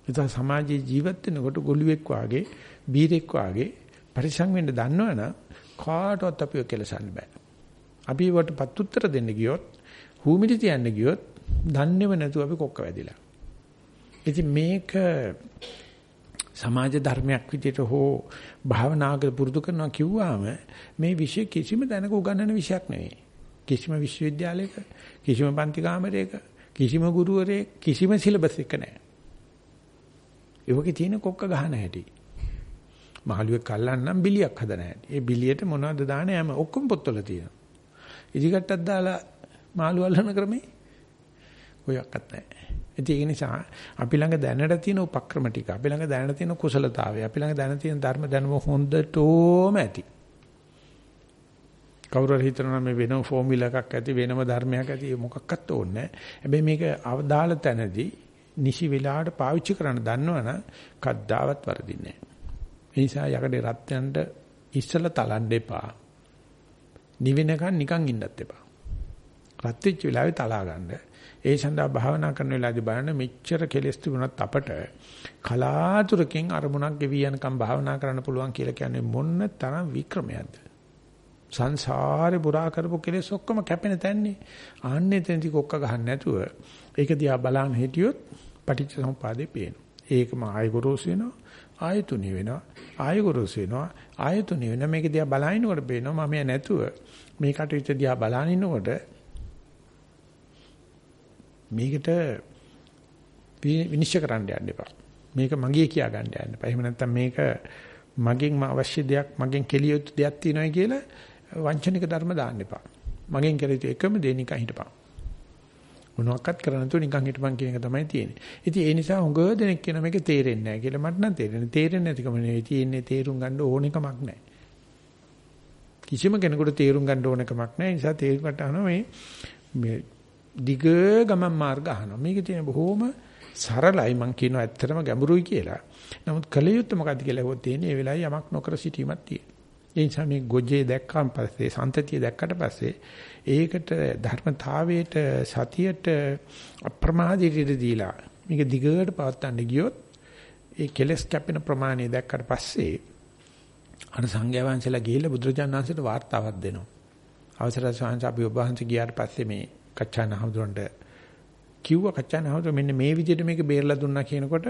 ඒතර සමාජයේ ජීවත් වෙනකොට ගොළුෙක් වාගේ බීරෙක් වාගේ පරිසං වෙන්න දන්නවනම් කාටවත් අපිව කෙලසන්න බෑ. අපි වටපත් උත්තර දෙන්න ගියොත් හූමිටි තියන්න ගියොත් දන්නේව නැතුව අපි කොක්ක වැදිලා. ඉතින් මේක සමාජ ධර්මයක් විදිහට හෝ භාවනාවක පුරුදු කරනවා කිව්වම මේ විෂය කිසිම දැනක උගන්වන විෂයක් නෙවෙයි. කිසිම විශ්වවිද්‍යාලයක කිසිම පන්ති කාමරයක කිසිම ගුරුවරයෙක් කිසිම සිලබස් එක නැහැ. ඒවගේ තියෙන කොක්ක ගහන හැටි. මහලුවෙක් අල්ලන්නම් බිලියක් හදන හැටි. ඒ බිලියට මොනවද දාන්නේ? හැම ඔක්කොම පොත්වල තියෙනවා. ඉදිකට්ටක් දාලා මාළු අල්ලන ක්‍රමේ ඔයක්වත් නැහැ. ඒක නිසා අපි ළඟ දැනට තියෙන උපක්‍රම ටික, අපි ළඟ දැනට තියෙන කුසලතාවය, අපි ළඟ දැනට තියෙන ධර්ම දැනුම හොඳටම ඇති. කවුරු හරි හිතනවා මේ වෙනම ෆෝමියුලා එකක් ඇති වෙනම ධර්මයක් ඇති මොකක්වත් ඕනේ නැහැ. හැබැයි මේක අවදාළ තැනදී නිසි වෙලාවට පාවිච්චි කරන්න දන්නවනම් කද්දාවත් වරදින්නේ නැහැ. ඒ නිසා යකඩේ රත් යනට ඉස්සලා තලන්න එපා. නිවෙනකන් නිකන් ඉන්නත් එපා. රත් වෙච්ච වෙලාවේ තලා ගන්න. ඒ සඳහා භාවනා කරන වෙලාවදී බලන්න මෙච්චර කෙලස් තිබුණත් අපට කලාතුරකින් අරමුණක් ගෙවි යනකම් භාවනා කරන්න පුළුවන් කියලා කියන්නේ මොන්න තරම් වික්‍රමයක්ද? සංසාරේ පුරා කරපු කෙලෙස් ඔක්කොම කැපෙන තැන්නේ. ආන්නේ තැනදි කොක්ක ගහන්න නැතුව ඒක දිහා බලන්න හිටියොත් පටිච්ච සමුපාදේ පේනවා. ඒකම ආය ගොරෝසු වෙනවා. ආයතුනි වෙනවා. ආය ගොරෝසු වෙනවා. ආයතුනි වෙනවා. මේක දිහා බලනකොට පේනවා මම නැතුව මේ කටයුත්ත දිහා බලන ඉන්නකොට මේකට විනිශ්චය කරන්න යන්න එපා. මේක මගේ කියා ගන්න යන්න එපා. එහෙම නැත්නම් මේක මගෙන් අවශ්‍ය දෙයක් මගෙන් කෙලිය යුතු දෙයක් තියෙනවා කියලා වංචනික ධර්ම දාන්න එපා. මගෙන් කළ යුතු එකම දේ නිකන් හිටපන්. මොනවාක්වත් කරන්න නැතුව නිකන් හිටපන් කියන එක තමයි තියෙන්නේ. ඉතින් ඒ නිසා හුඟ දෙනෙක් කියන මේක තේරෙන්නේ නැහැ කියලා මට නම් තේරෙන්නේ. තේරෙන්නේ නැතිකම නෙවෙයි තියෙන්නේ තේරුම් ගන්න ඕන එකමක් නැහැ. කිසිම කෙනෙකුට තේරුම් ගන්න ඕන එකමක් නැහැ. ඒ නිසා තේරුම් ගන්න මේ මේ දිග ගමන් මාර්ග අහනවා. මේකේ තියෙන බොහොම සරලයි මම කියනවා ඇත්තටම ගැඹුරුයි කියලා. නමුත් කලියුත් මොකද්ද කියලා හොත් තියෙන්නේ ඒ වෙලාවේ යමක් නොකර සිටීමක් තියෙනවා. ඒ නිසා මේ ගොජේ දැක්කන් පස්සේ සන්තතිය දැක්කට පස්සේ ඒකට ධර්මතාවයට සතියට අප්‍රමාදීට දීලා මේක දිගට පවත්වන්න ගියොත් ඒ කෙලස් කැපෙන ප්‍රමාණය දැක්කට පස්සේ අර සංඝයා වහන්සේලා ගිහිල්ලා බුදුරජාණන් වහන්සේට වාර්තාවක් දෙනවා. අවසරයි ස්වාමීන් අපි ඔබ වහන්සේ ගියාට පස්සේ මේ කච්චාන හමුදුරන්ට කිව්වා කච්චාන හමුදුර මෙන්න මේ විදිහට මේක බේරලා දුන්නා කියනකොට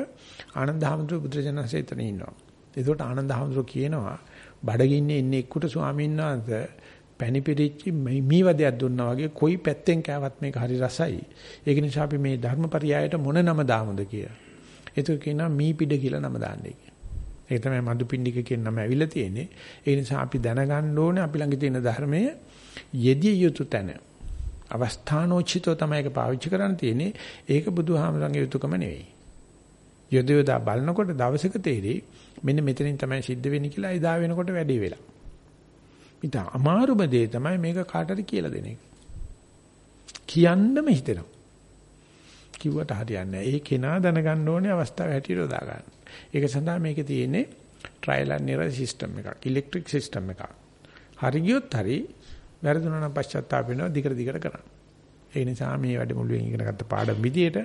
ආනන්ද හමුදුර බුදුරජාණන් වහන්සේ එතන ඉන්නවා. ඒකට ආනන්ද හමුදුර කියනවා බඩගින්නේ ඉන්නේ එක්කුට ස්වාමීන් වහන්සේ පැණිපිරිච්ච මීවදයක් දුන්නා වගේ කොයි පැත්තෙන් කෑවත් මේක හරි රසයි. ඒක නිසා අපි මේ ධර්මපරියායට මොන නම දාමුද කියලා. ඒක කියනවා මී පිඩ කියලා නම දාන්නේ. ඒක තමයි මදුපිණ්ඩික කියන නම ඇවිල්ලා තියෙන්නේ. ඒ නිසා අපි දැනගන්න ඕනේ අපි ළඟ තියෙන ධර්මයේ යෙදිය යුතු තැන. අවස්ථානෝචිතව තමයි ඒක පාවිච්චි කරන්න තියෙන්නේ. ඒක බුදුහාමරංගේ යුතුයකම නෙවෙයි. යොදවලා බලනකොට දවසක තේරෙයි මෙන්න මෙතනින් තමයි සිද්ධ වෙන්නේ කියලා එදා වෙනකොට වැඩි වෙලා. ඉතින් අමාරුම දේ තමයි මේක කාටද කියලා දෙන එක. කියන්නම හිතෙනවා. කිව්වට හරියන්නේ නැහැ. ඒ කෙනා දැනගන්න ඕනේ අවස්ථාව හැටියට යොදා ගන්න. ඒක සඳහා මේකේ තියෙන්නේ ට්‍රයිල් ඇන්ඩ් එරර් සිස්ටම් එකක්, ඉලෙක්ට්‍රික් සිස්ටම් එකක්. හරි ගියොත් හරි වැරදුනා නම් පශ්චාත්තාප වෙනවා දිගට දිගට කරන්න. ඒ නිසා මේ වැඩමුළුවෙන් ඉගෙන ගත්ත පාඩම් විදියට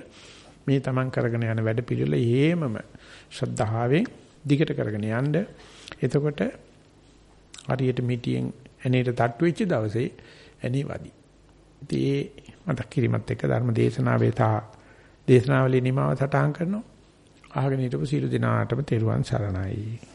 මේ තමන් කරගෙන යන වැඩ පිළිවෙල හේමම ශ්‍රද්ධාවෙන් දිගට කරගෙන යන්න. එතකොට හරියට මිටියෙන් ඇනේට තට්ටු වෙච්ච දවසේ ඇනේ වදි. ඉතින් ඒ මතක් කිරීමත් එක්ක ධර්ම දේශනාවේ තා දේශනාවලිය නිමාව සටහන් කරනවා. අහගෙන හිටපු සීල දිනාටම තෙරුවන් සරණයි.